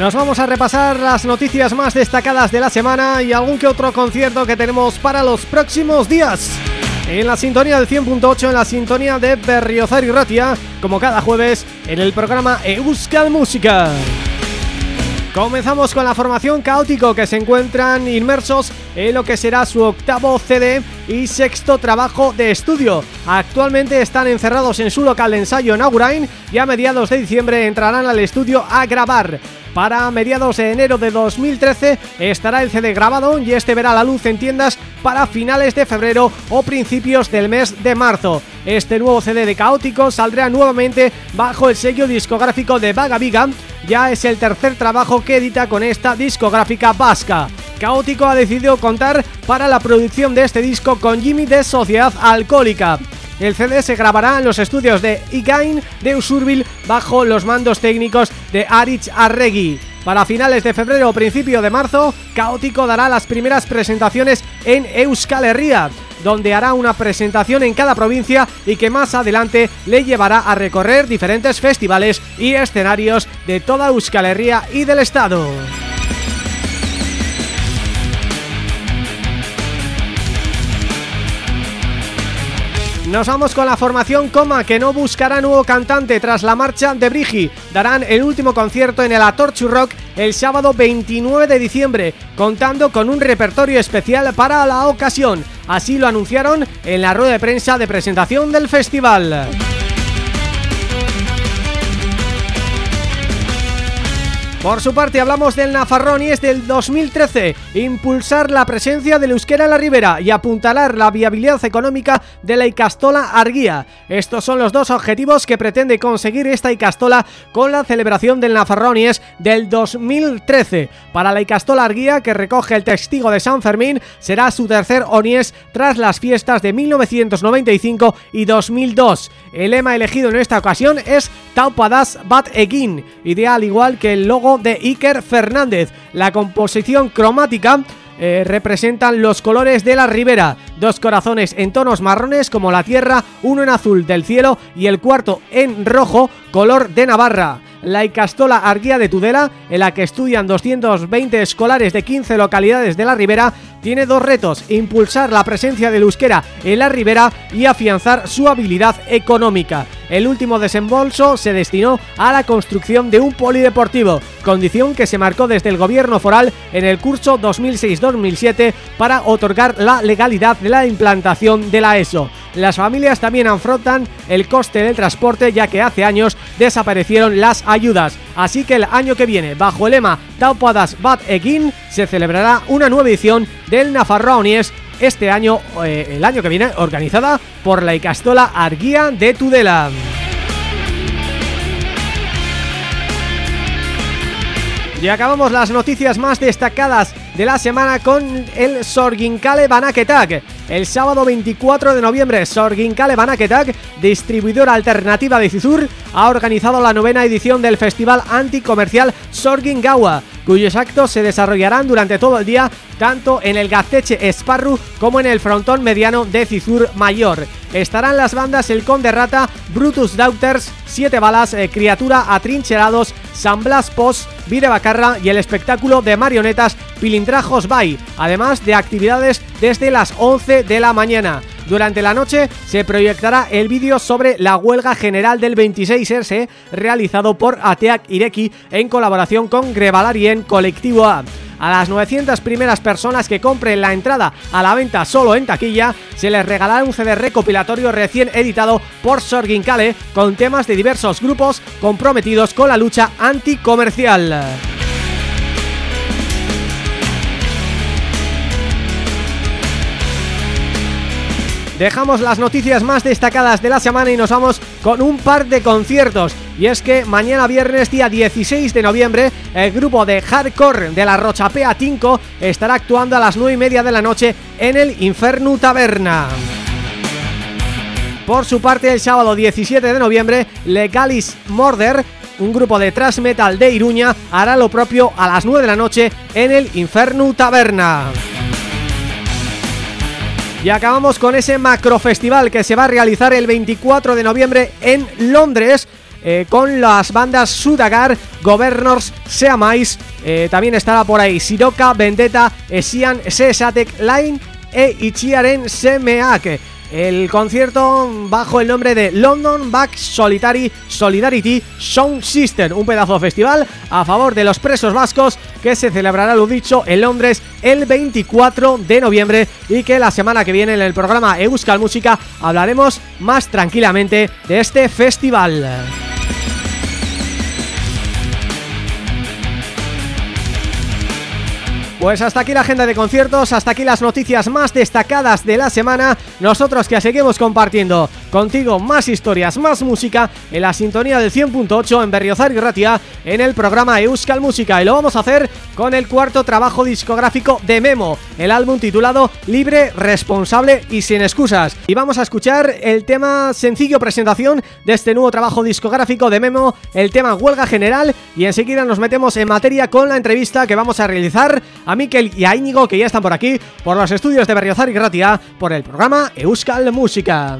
A: Nos vamos a repasar las noticias más destacadas de la semana y algún que otro concierto que tenemos para los próximos días. En la sintonía del 100.8, en la sintonía de Berriozar y Ratia, como cada jueves, en el programa Euskal Música. Comenzamos con la formación Caótico que se encuentran inmersos en lo que será su octavo CD y sexto trabajo de estudio. Actualmente están encerrados en su local de ensayo en Agurain y a mediados de diciembre entrarán al estudio a grabar. Para mediados de enero de 2013 estará el CD grabado y este verá la luz en tiendas para finales de febrero o principios del mes de marzo. Este nuevo CD de Caótico saldrá nuevamente bajo el sello discográfico de Vaga Viga, ya es el tercer trabajo que edita con esta discográfica vasca. Caótico ha decidido contar para la producción de este disco con Jimmy de Sociedad Alcohólica. El CD se grabará en los estudios de Igain de Usurbil bajo los mandos técnicos de Arich Arregui. Para finales de febrero o principio de marzo, Caótico dará las primeras presentaciones en Euskal Herria, donde hará una presentación en cada provincia y que más adelante le llevará a recorrer diferentes festivales y escenarios de toda Euskal Herria y del estado. Nos vamos con la formación Coma, que no buscará nuevo cantante tras la marcha de Brigi. Darán el último concierto en el Atorchu Rock el sábado 29 de diciembre, contando con un repertorio especial para la ocasión. Así lo anunciaron en la rueda de prensa de presentación del festival. Por su parte hablamos del Nafarrón y es del 2013, impulsar la presencia del euskera en la ribera y apuntalar la viabilidad económica de la Icastola Arguía. Estos son los dos objetivos que pretende conseguir esta Icastola con la celebración del Nafarronies del 2013. Para la Icastola Arguía, que recoge el testigo de San Fermín, será su tercer Onies tras las fiestas de 1995 y 2002. El lema elegido en esta ocasión es Taupadas Bat Egin, idea al igual que el logo de Iker Fernández. La composición cromática eh, representan los colores de la ribera, dos corazones en tonos marrones como la tierra, uno en azul del cielo y el cuarto en rojo, color de Navarra. La Icastola Arguía de Tudela, en la que estudian 220 escolares de 15 localidades de la ribera, tiene dos retos, impulsar la presencia del euskera en la ribera y afianzar su habilidad económica. El último desembolso se destinó a la construcción de un polideportivo, condición que se marcó desde el gobierno foral en el curso 2006-2007 para otorgar la legalidad de la implantación de la ESO. Las familias también afrontan el coste del transporte ya que hace años desaparecieron las ayudas. Así que el año que viene, bajo el lema Taupadas Bat Egin, se celebrará una nueva edición del Nafarroanies este año, eh, el año que viene, organizada por la Icastola Arguía de Tudela. Y acabamos las noticias más destacadas de la semana con el Sorginkale Banaketak. El sábado 24 de noviembre, Sorginkale Banaketak, distribuidora alternativa de Cizur, ha organizado la novena edición del festival anticomercial Sorgingawa, cuyos actos se desarrollarán durante todo el día tanto en el Gazeche Esparru como en el frontón mediano de Cizur Mayor. Estarán las bandas El Conde Rata, Brutus Daughters, Siete Balas, eh, Criatura Atrincherados, San Blas Pos, Vire Bacarra y el espectáculo de marionetas Pilintrajos Bay, además de actividades desde las 11 de la mañana. Durante la noche se proyectará el vídeo sobre la huelga general del 26S realizado por Ateak Ireki en colaboración con Grevalarien Colectivo A. A las 900 primeras personas que compren la entrada a la venta solo en taquilla se les regalará un CD recopilatorio recién editado por Sorgin Kale con temas de diversos grupos comprometidos con la lucha anticomercial. Dejamos las noticias más destacadas de la semana y nos vamos con un par de conciertos y es que mañana viernes día 16 de noviembre el grupo de hardcore de la Rochapea Tinco estará actuando a las 9 y media de la noche en el Inferno Taberna. Por su parte el sábado 17 de noviembre Legalis Morder un grupo de thrash metal de Iruña hará lo propio a las 9 de la noche en el Inferno Taberna. Y acabamos con ese macrofestival que se va a realizar el 24 de noviembre en Londres eh, con las bandas Sudagar, Governors, Seamais, eh, también estará por ahí Siroka, Vendetta, Esian, Sesatek Line e Ichiaren Semeak. El concierto bajo el nombre de London Back Solitary Solidarity Sound System, un pedazo de festival a favor de los presos vascos que se celebrará, lo dicho, en Londres el 24 de noviembre y que la semana que viene en el programa Euskal Música hablaremos más tranquilamente de este festival. Pues hasta aquí la agenda de conciertos, hasta aquí las noticias más destacadas de la semana. Nosotros que seguimos compartiendo contigo más historias, más música En la sintonía del 100.8 en Berriozar y Ratia En el programa Euskal Música. Y lo vamos a hacer con el cuarto trabajo discográfico de Memo El álbum titulado Libre, Responsable y Sin Excusas. Y vamos a escuchar el tema sencillo presentación de este nuevo trabajo discográfico de Memo El tema Huelga General. Y enseguida nos metemos en materia con la entrevista que vamos a realizar a Miquel y a Íñigo que ya están por aquí, por los estudios de Berriozar y Gratia, por el programa Euskal Música.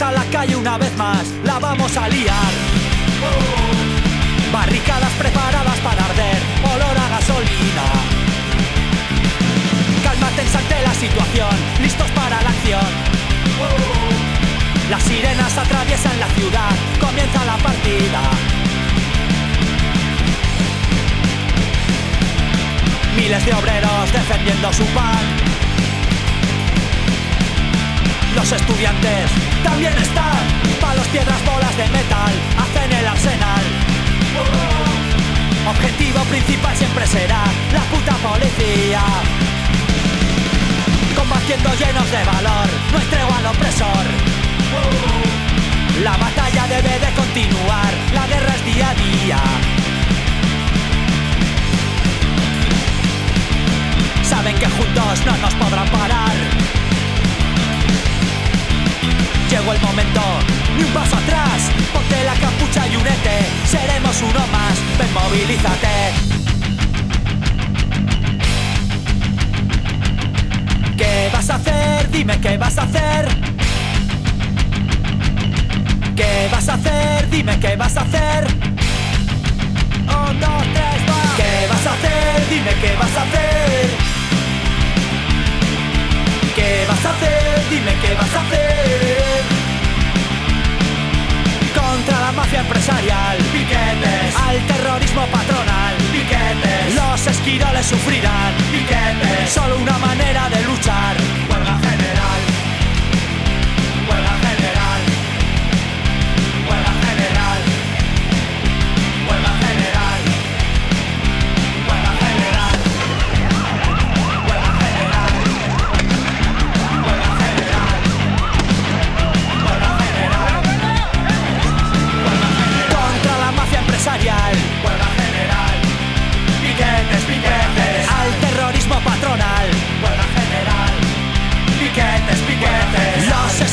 J: A la calle una vez más, la vamos a liar. Barricadas preparadas para arder, olor a gasolina. Calma tensa ante la situación, listos para la acción. Las sirenas atraviesan la ciudad, comienza la partida. Miles de obreros defendiendo su pan. Los estudiantes también están. Palos, piedras, bolas de metal hacen el arsenal. Objetivo principal siempre será la puta policía. Combatiendo llenos de valor, no entrego al opresor. La batalla debe de continuar, la guerra es día a día. Saben que juntos no nos podrán parar. Llegó el momento, ni un paso atrás. Ponte la capucha y únete. Seremos uno más, ven, movilízate. ¿Qué vas a hacer? Dime qué vas a hacer. ¿Qué vas a hacer? Dime qué vas a hacer. Un, dos, tres, va. ¿Qué vas a hacer? Dime qué vas a hacer. ¿Qué vas a hacer? Dime qué vas a hacer. Contra la mafia empresarial, piquetes. Al terrorismo patronal, piquetes. Los esquiroles sufrirán, piquetes. Solo una manera de luchar,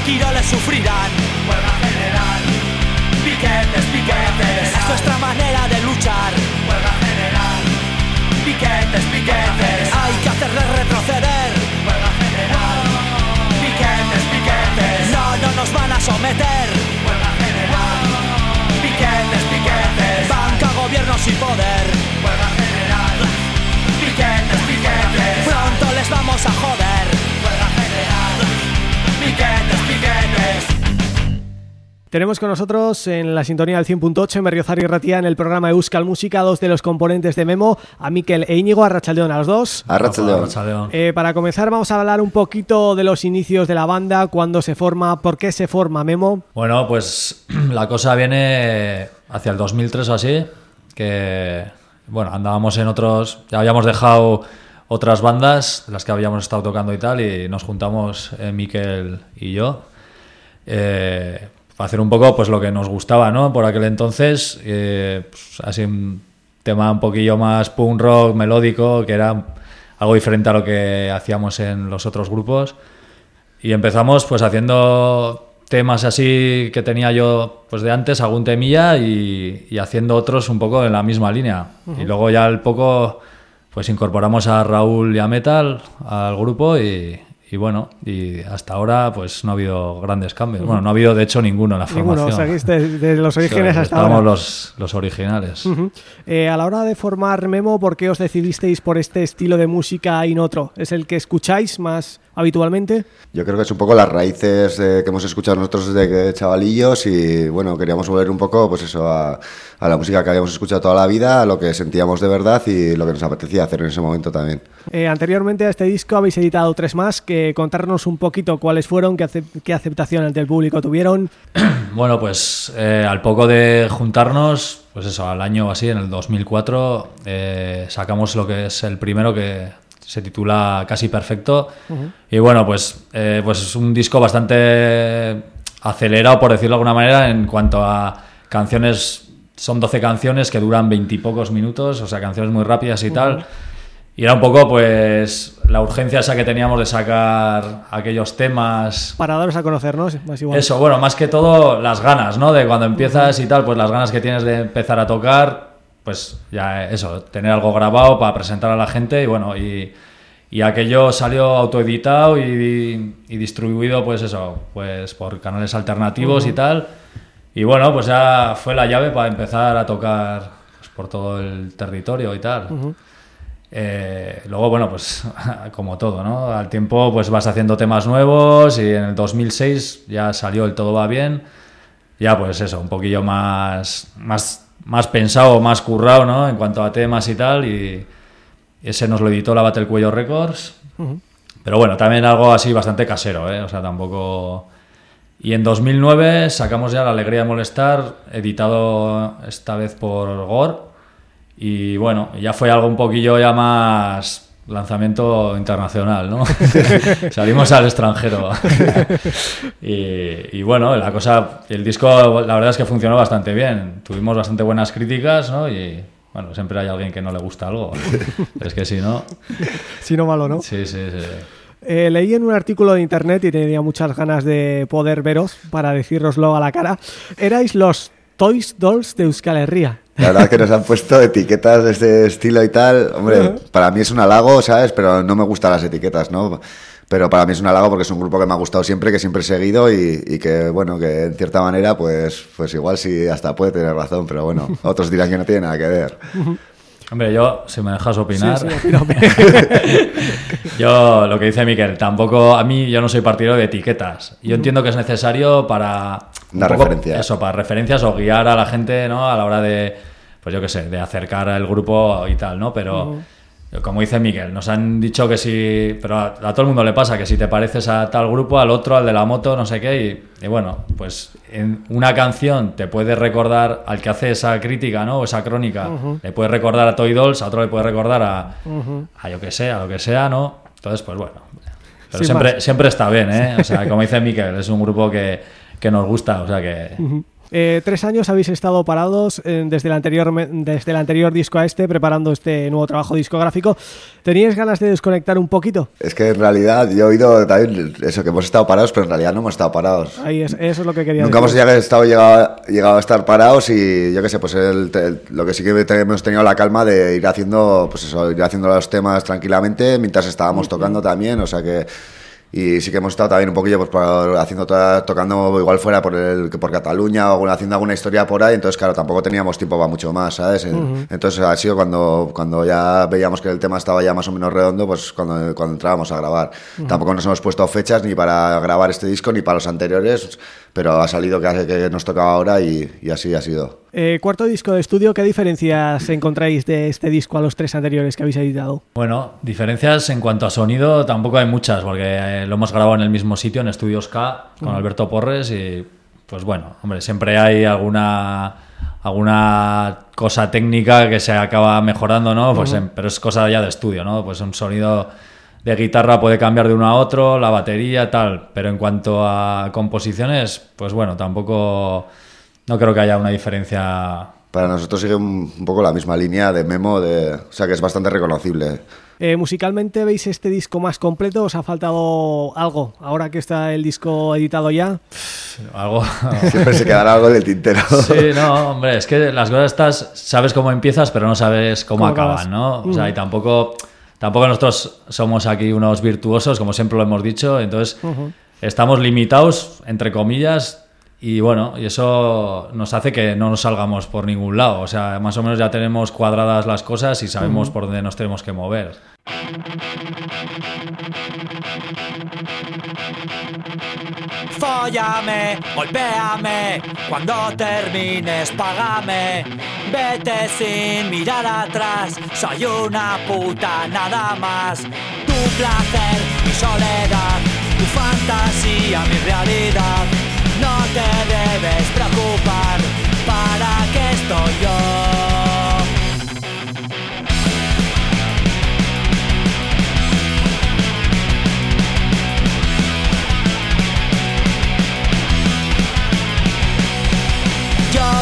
J: Esquiroles sufrirán. Huelga general. Piquetes, piquetes. Es nuestra manera de luchar. Huelga general. Piquetes, piquetes. Hay que hacerles retroceder. Huelga general. Piquetes, piquetes. No, no nos van a someter. Huelga general. Piquetes, piquetes. Banca, gobierno sin poder. Huelga general. Piquetes, piquetes.
A: Tenemos con nosotros en la sintonía del 100.8 en Berriozar y Ratia en el programa Euskal Música dos de los componentes de Memo, a Miquel e Íñigo, a Rachaldeón a los dos.
K: A Rachaldeón.
A: Eh, para comenzar vamos a hablar un poquito de los inicios de la banda, cuándo se forma, por qué se forma Memo.
L: Bueno, pues la cosa viene hacia el 2003 o así, que bueno, andábamos en otros, ya habíamos dejado otras bandas, las que habíamos estado tocando y tal, y nos juntamos eh, Miquel y yo. Eh, hacer un poco pues lo que nos gustaba, ¿no? Por aquel entonces, eh, pues, así un tema un poquillo más punk rock, melódico, que era algo diferente a lo que hacíamos en los otros grupos. Y empezamos pues haciendo temas así que tenía yo pues de antes, algún temilla, y, y haciendo otros un poco en la misma línea. Y luego ya al poco pues incorporamos a Raúl y a Metal al grupo y, y bueno, y hasta ahora pues no ha habido grandes cambios. Bueno, no ha habido de hecho ninguno en la
A: Ninguno,
L: formación.
A: seguís de, de los orígenes
L: Sí,
A: hasta ahora.
L: los, los originales.
A: Eh, a la hora de formar Memo, ¿por qué os decidisteis por este estilo de música y no otro? ¿Es el que escucháis más habitualmente?
K: Yo creo que es un poco las raíces eh, que hemos escuchado nosotros desde chavalillos y bueno, queríamos volver un poco pues eso a, a la música que habíamos escuchado toda la vida, a lo que sentíamos de verdad y lo que nos apetecía hacer en ese momento también.
A: Eh, anteriormente a este disco habéis editado tres más, que contarnos un poquito cuáles fueron, qué, acep- qué aceptación ante el público tuvieron.
L: Bueno, pues eh, al poco de juntarnos, pues eso, al año así, en el 2004, eh, sacamos lo que es el primero que se titula Casi Perfecto. Y bueno, pues, eh, pues es un disco bastante acelerado, por decirlo de alguna manera, en cuanto a canciones. Son 12 canciones que duran 20 y pocos minutos, o sea, canciones muy rápidas y tal. Y era un poco, pues, la urgencia esa que teníamos de sacar aquellos temas
A: Para daros a conocer, ¿no? Más igual.
L: eso, bueno, más que todo las ganas, ¿no? De cuando empiezas y tal, pues las ganas que tienes de empezar a tocar, pues ya eso, tener algo grabado para presentar a la gente y bueno, y, y aquello salió autoeditado y, y distribuido, pues eso, pues por canales alternativos y tal. Y bueno, pues ya fue la llave para empezar a tocar pues, por todo el territorio y tal.
A: Ujú.
L: Eh, luego, bueno, pues como todo, ¿no? Al tiempo pues vas haciendo temas nuevos y en el 2006 ya salió el Todo va bien. Ya pues eso, un poquillo más, más, más pensado, más currado, ¿no? En cuanto a temas y tal. Y ese nos lo editó la Battle Cuello Records. Pero bueno, también algo así bastante casero, ¿eh? O sea, tampoco... Y en 2009 sacamos ya La Alegría de Molestar, editado esta vez por Gore. Y bueno, ya fue algo un poquillo ya más lanzamiento internacional, ¿no? Salimos al extranjero. y, y bueno, la cosa, el disco la verdad es que funcionó bastante bien. Tuvimos bastante buenas críticas, ¿no? Y bueno, siempre hay alguien que no le gusta algo. es que si no...
A: Si no malo, ¿no?
L: Sí, sí, sí.
A: Eh, leí en un artículo de internet y tenía muchas ganas de poder veros para decíroslo a la cara. Erais los Toys Dolls de Euskal Herria.
K: La verdad que nos han puesto etiquetas de este estilo y tal. Hombre, para mí es un halago, ¿sabes? Pero no me gustan las etiquetas, ¿no? Pero para mí es un halago porque es un grupo que me ha gustado siempre, que siempre he seguido y, y que, bueno, que en cierta manera, pues, pues igual sí hasta puede tener razón, pero bueno, otros dirán que no tiene nada que ver.
L: Hombre, yo, si me dejas opinar,
A: Sí, sí,
L: yo lo que dice Miquel, tampoco, a mí yo no soy partidario de etiquetas. Yo entiendo que es necesario para... un
K: Dar
L: poco
K: referencias.
L: Eso, para referencias o guiar a la gente, ¿no? A la hora de, pues yo qué sé, de acercar al grupo y tal, ¿no? Pero...
A: Ujú.
L: Como dice Miguel, nos han dicho que si. Pero a, a todo el mundo le pasa que si te pareces a tal grupo, al otro, al de la moto, no sé qué. Y, y bueno, pues en una canción te puede recordar al que hace esa crítica, ¿no? O esa crónica.
A: Ujú.
L: Le puede recordar a Toy Dolls, a otro le puede recordar a,
A: Ujú.
L: a yo que sé, a lo que sea, ¿no? Entonces, pues bueno. Pero siempre,
A: más.
L: siempre está bien, ¿eh? O sea, como dice Miquel, es un grupo que, que nos gusta, o sea que.
A: Ujú. Eh, tres años habéis estado parados eh, desde, el anterior, desde el anterior disco a este, preparando este nuevo trabajo discográfico. ¿Teníais ganas de desconectar un poquito?
K: Es que en realidad yo he oído también eso, que hemos estado parados, pero en realidad no hemos estado parados.
A: Ahí es, eso es lo que quería
K: Nunca hemos
A: decir.
K: llegado, estado, llegado, llegado a estar parados y yo qué sé, pues el- el- lo que sí que hemos tenido la calma de ir haciendo, pues eso, ir haciendo los temas tranquilamente mientras estábamos tocando también, o sea que, Y sí que hemos estado también un poquillo pues, por- haciendo tocando igual fuera por el, por Cataluña o haciendo alguna historia por ahí, entonces claro, tampoco teníamos tiempo para mucho más, ¿sabes? Eh,
A: Ujú.
K: Entonces ha sido cuando, cuando ya veíamos que el tema estaba ya más o menos redondo, pues cuando, cuando entrábamos a grabar.
A: Ujú.
K: Tampoco nos hemos puesto fechas ni para grabar este disco ni para los anteriores, pero ha salido que, que nos tocaba ahora y, y así ha sido.
A: Eh, cuarto disco de estudio, ¿qué diferencias encontráis de este disco a los tres anteriores que habéis editado?
L: Bueno, diferencias en cuanto a sonido tampoco hay muchas, porque eh, lo hemos grabado en el mismo sitio, en Estudios K, con
A: Ujú.
L: Alberto Porres, y pues bueno, hombre, siempre hay alguna alguna cosa técnica que se acaba mejorando, ¿no? Pues
A: Ujú.
L: en- pero es cosa ya de estudio, ¿no? Pues un sonido de guitarra puede cambiar de uno a otro, la batería, tal, pero en cuanto a composiciones, pues bueno, tampoco no creo que haya una diferencia
K: Para nosotros sigue un, un poco la misma línea de memo, de, o sea que es bastante reconocible.
A: Eh, musicalmente veis este disco más completo, ¿os ha faltado algo? Ahora que está el disco editado ya.
L: algo
K: Siempre se quedará algo en el tintero.
L: Sí, no, hombre, es que las cosas estás, sabes cómo empiezas, pero no sabes cómo,
A: ¿Cómo
L: acaban,
A: acabas?
L: ¿no? O sea,
A: Ujú.
L: y tampoco, tampoco nosotros somos aquí unos virtuosos, como siempre lo hemos dicho, entonces estamos limitados, entre comillas, y bueno, y eso nos hace que no nos salgamos por ningún lado. O sea, más o menos ya tenemos cuadradas las cosas y sabemos
A: Ujú.
L: por dónde nos tenemos que mover.
J: Fóllame, golpéame, cuando termines págame. Vete sin mirar atrás, soy una puta nada más. Tu placer, mi soledad, tu fantasía, mi realidad. No te debes preocupar, ¿para qué estoy yo?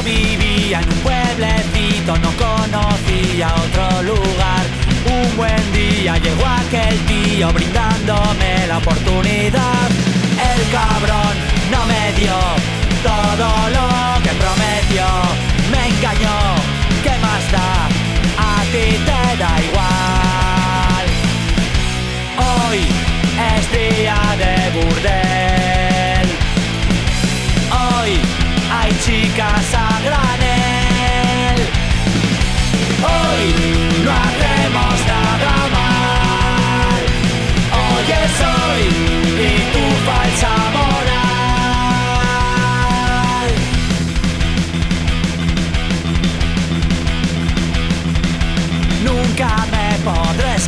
J: Vivía en un pueblecito, no conocía otro lugar. Un buen día llegó aquel tío brindándome la oportunidad. El cabrón todo lo que prometió. Me engañó,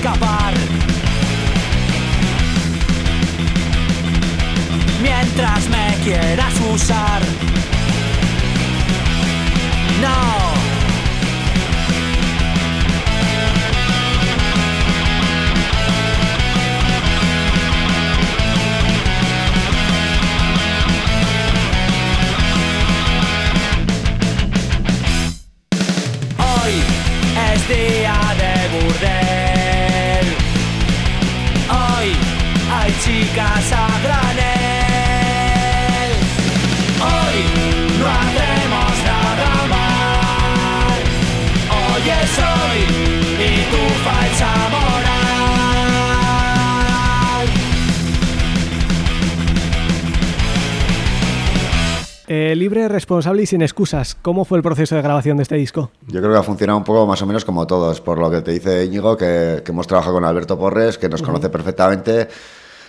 J: escapar. Mientras me quieras usar. No. Hoy chicas a granel. Hoy no hacemos nada mal. Hoy es hoy y tu falsa moral.
A: Eh, libre, responsable y sin excusas. ¿Cómo fue el proceso de grabación de este disco?
K: Yo creo que ha funcionado un poco más o menos como todos, por lo que te dice Íñigo, que, que hemos trabajado con Alberto Porres, que nos conoce perfectamente,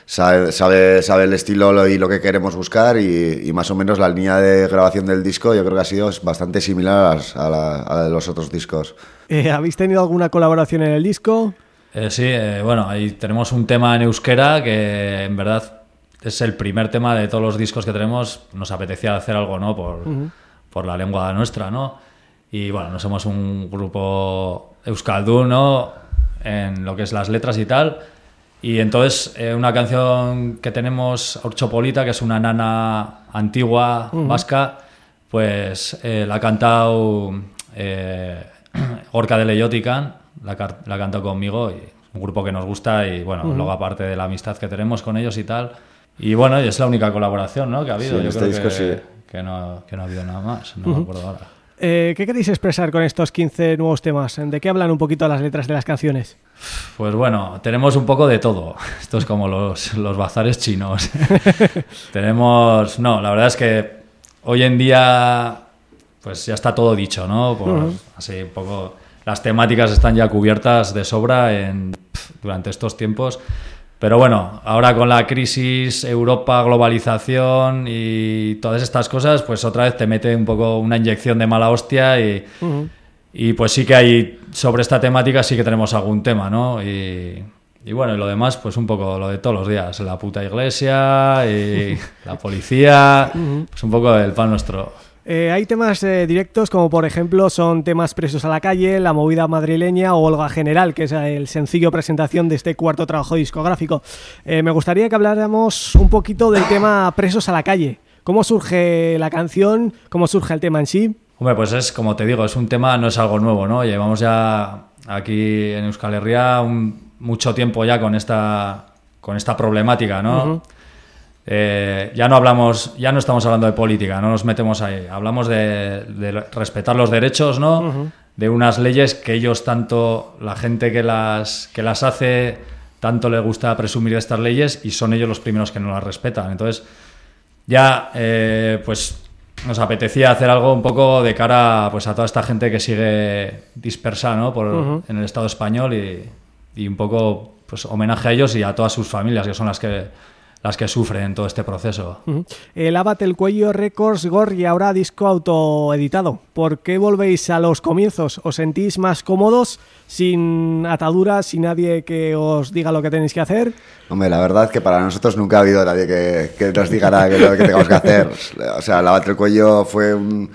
K: sabe, sabe, sabe el estilo lo- y lo que queremos buscar y, y más o menos la línea de grabación del disco yo creo que ha sido bastante similar a, la, a la de los otros discos.
A: Eh, ¿Habéis tenido alguna colaboración en el disco?
L: Eh, sí, eh, bueno, ahí tenemos un tema en euskera que en verdad es el primer tema de todos los discos que tenemos. Nos apetecía hacer algo, ¿no? Por, por la lengua nuestra, ¿no? Y bueno, no somos un grupo euskaldun, ¿no? En lo que es las letras y tal. Y entonces eh, una canción que tenemos, Orchopolita, que es una nana antigua vasca, pues eh, la ha cantado eh, Gorka de Leyotican, la, car- la ha cantado conmigo, y un grupo que nos gusta y bueno, luego aparte de la amistad que tenemos con ellos y tal. Y bueno, y es la única colaboración ¿no? que ha habido.
K: Sí, en
L: Yo
K: este
L: creo
K: disco
L: que,
K: sí.
L: que no, que no ha habido nada más, no me acuerdo ahora.
A: Eh, ¿Qué queréis expresar con estos 15 nuevos temas? ¿De qué hablan un poquito las letras de las canciones?
L: Pues bueno, tenemos un poco de todo. Esto es como los, los bazares chinos. tenemos... No, la verdad es que hoy en día pues ya está todo dicho, ¿no? Por-. Así un poco... Las temáticas están ya cubiertas de sobra en, durante estos tiempos. Pero bueno, ahora con la crisis, Europa, globalización y todas estas cosas, pues otra vez te mete un poco una inyección de mala hostia y, y pues sí que hay, sobre esta temática sí que tenemos algún tema, ¿no? Y, y bueno, y lo demás, pues un poco lo de todos los días, la puta iglesia y la policía,
A: Ujú.
L: pues un poco el pan nuestro.
A: Eh, hay temas eh, directos como por ejemplo son temas presos a la calle, la movida madrileña o Olga General, que es eh, el sencillo presentación de este cuarto trabajo discográfico. Eh, me gustaría que habláramos un poquito del tema presos a la calle. ¿Cómo surge la canción? ¿Cómo surge el tema en sí?
L: Hombre, pues es como te digo, es un tema, no es algo nuevo, ¿no? Llevamos ya aquí en Euskal Herria un- mucho tiempo ya con esta, con esta problemática, ¿no? Eh, ya no hablamos, ya no estamos hablando de política, no nos metemos ahí. Hablamos de, de respetar los derechos, ¿no? De unas leyes que ellos tanto, la gente que las, que las hace, tanto le gusta presumir de estas leyes y son ellos los primeros que no las respetan. Entonces, ya, eh, pues nos apetecía hacer algo un poco de cara pues, a toda esta gente que sigue dispersa ¿no? Por, en el Estado español y, y un poco pues, homenaje a ellos y a todas sus familias, que son las que, las que sufren todo este proceso.
A: Ujú. El Abate el Cuello Records Gor y ahora disco autoeditado. ¿Por qué volvéis a los comienzos? ¿Os sentís más cómodos sin ataduras, sin nadie que os diga lo que tenéis que hacer?
K: Hombre, la verdad que para nosotros nunca ha habido nadie que, que nos diga nada que, lo que tengamos que hacer. O sea, la Batre el Cuello fue un,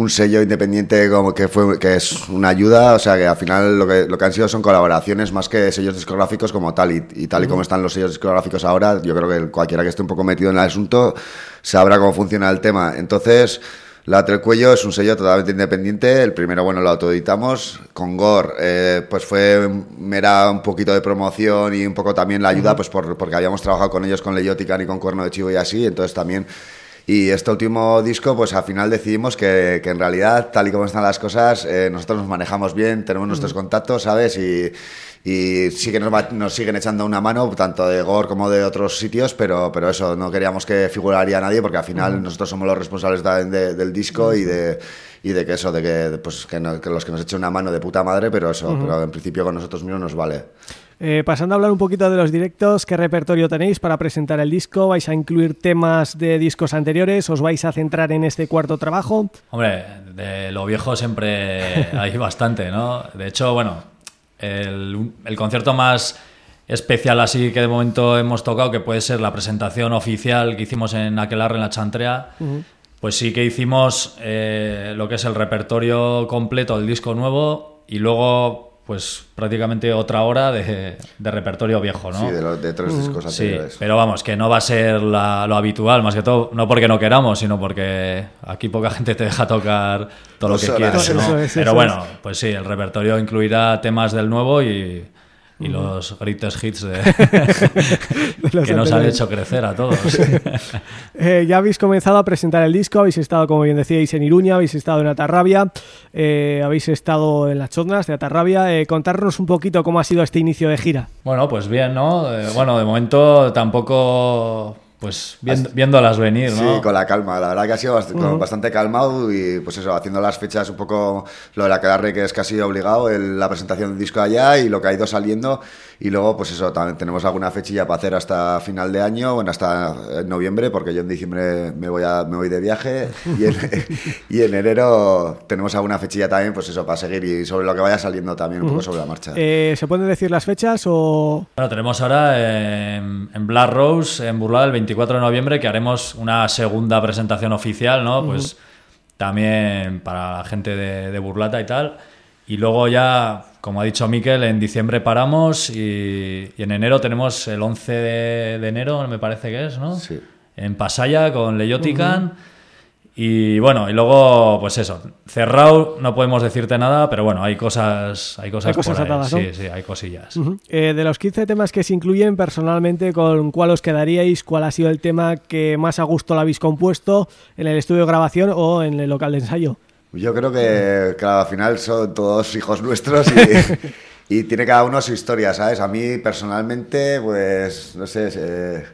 K: un sello independiente como que fue que es una ayuda, o sea, que al final lo que, lo que han sido son colaboraciones más que sellos discográficos como tal. Y, y tal y como están los sellos discográficos ahora, yo creo que cualquiera que esté un poco metido en el asunto sabrá cómo funciona el tema. Entonces... La el Cuello es un sello totalmente independiente. El primero, bueno, lo autoeditamos. Con Gore, eh, pues fue mera un poquito de promoción y un poco también la ayuda, pues por, porque habíamos trabajado con ellos con Leyotican y con Cuerno de Chivo y así. Entonces también. Y este último disco, pues al final decidimos que, que en realidad, tal y como están las cosas, eh, nosotros nos manejamos bien, tenemos nuestros contactos, ¿sabes? Y, y sí que nos, va- nos siguen echando una mano, tanto de Gore como de otros sitios, pero, pero eso, no queríamos que figuraría nadie, porque al final nosotros somos los responsables de- del disco y de, y de que eso, de que, pues, que, no- que los que nos echen una mano de puta madre, pero eso, pero en principio con nosotros mismos nos vale.
A: Eh, pasando a hablar un poquito de los directos, ¿qué repertorio tenéis para presentar el disco? ¿Vais a incluir temas de discos anteriores? ¿Os vais a centrar en este cuarto trabajo?
L: Hombre, de lo viejo siempre hay bastante, ¿no? De hecho, bueno, el, el concierto más especial así que de momento hemos tocado, que puede ser la presentación oficial que hicimos en Aquelarre, en la Chantrea, pues sí que hicimos eh, lo que es el repertorio completo del disco nuevo y luego pues prácticamente otra hora de, de repertorio viejo, ¿no?
K: Sí, de, los- de tres discos
L: Sí,
K: anteriores.
L: pero vamos, que no va a ser la- lo habitual, más que todo, no porque no queramos, sino porque aquí poca gente te deja tocar todo
K: Dos
L: lo que
K: horas.
L: quieras, ¿no?
A: Eso es,
L: pero bueno, pues sí, el repertorio incluirá temas del nuevo y, y los greatest hits de, que nos han hecho crecer a todos.
A: Eh, ya habéis comenzado a presentar el disco, habéis estado, como bien decíais, en Iruña, habéis estado en Atarrabia, eh, habéis estado en las Chotnas de Atarrabia. Eh, contarnos un poquito cómo ha sido este inicio de gira.
L: Bueno, pues bien, ¿no? Eh, bueno, de momento tampoco, pues viendo, viéndolas venir, ¿no?
K: Sí, con la calma. La verdad que ha sido bast- con
L: Ujú.
K: bastante calmado y pues eso, haciendo las fechas un poco lo de la que es casi obligado, el- la presentación del disco allá y lo que ha ido saliendo. Y luego, pues eso, también tenemos alguna fechilla para hacer hasta final de año, bueno, hasta eh, noviembre, porque yo en diciembre me voy, a, me voy de viaje y en, y en enero tenemos alguna fechilla también, pues eso, para seguir y sobre lo que vaya saliendo también un poco sobre la marcha.
A: Eh, ¿Se pueden decir las fechas o...?
L: Bueno, tenemos ahora en, en Black Rose, en Burlada, el 24 de noviembre, que haremos una segunda presentación oficial, ¿no? Pues también para la gente de, de Burlata y tal. Y luego ya, como ha dicho Miquel, en diciembre paramos y, y en enero tenemos el 11 de, de enero, me parece que es, ¿no?
K: Sí.
L: En Pasaya con Leyotican. Y bueno, y luego, pues eso, cerrado, no podemos decirte nada, pero bueno, hay cosas, hay cosas,
A: Hay cosas
L: por ahí.
A: atadas, ¿no?
L: Sí, sí, hay cosillas.
A: Eh, de los 15 temas que se incluyen, personalmente, ¿con cuál os quedaríais? ¿Cuál ha sido el tema que más a gusto lo habéis compuesto en el estudio de grabación o en el local de ensayo?
K: Yo creo que, claro, al final son todos hijos nuestros y, y tiene cada uno su historia, ¿sabes? A mí personalmente, pues, no sé, eh,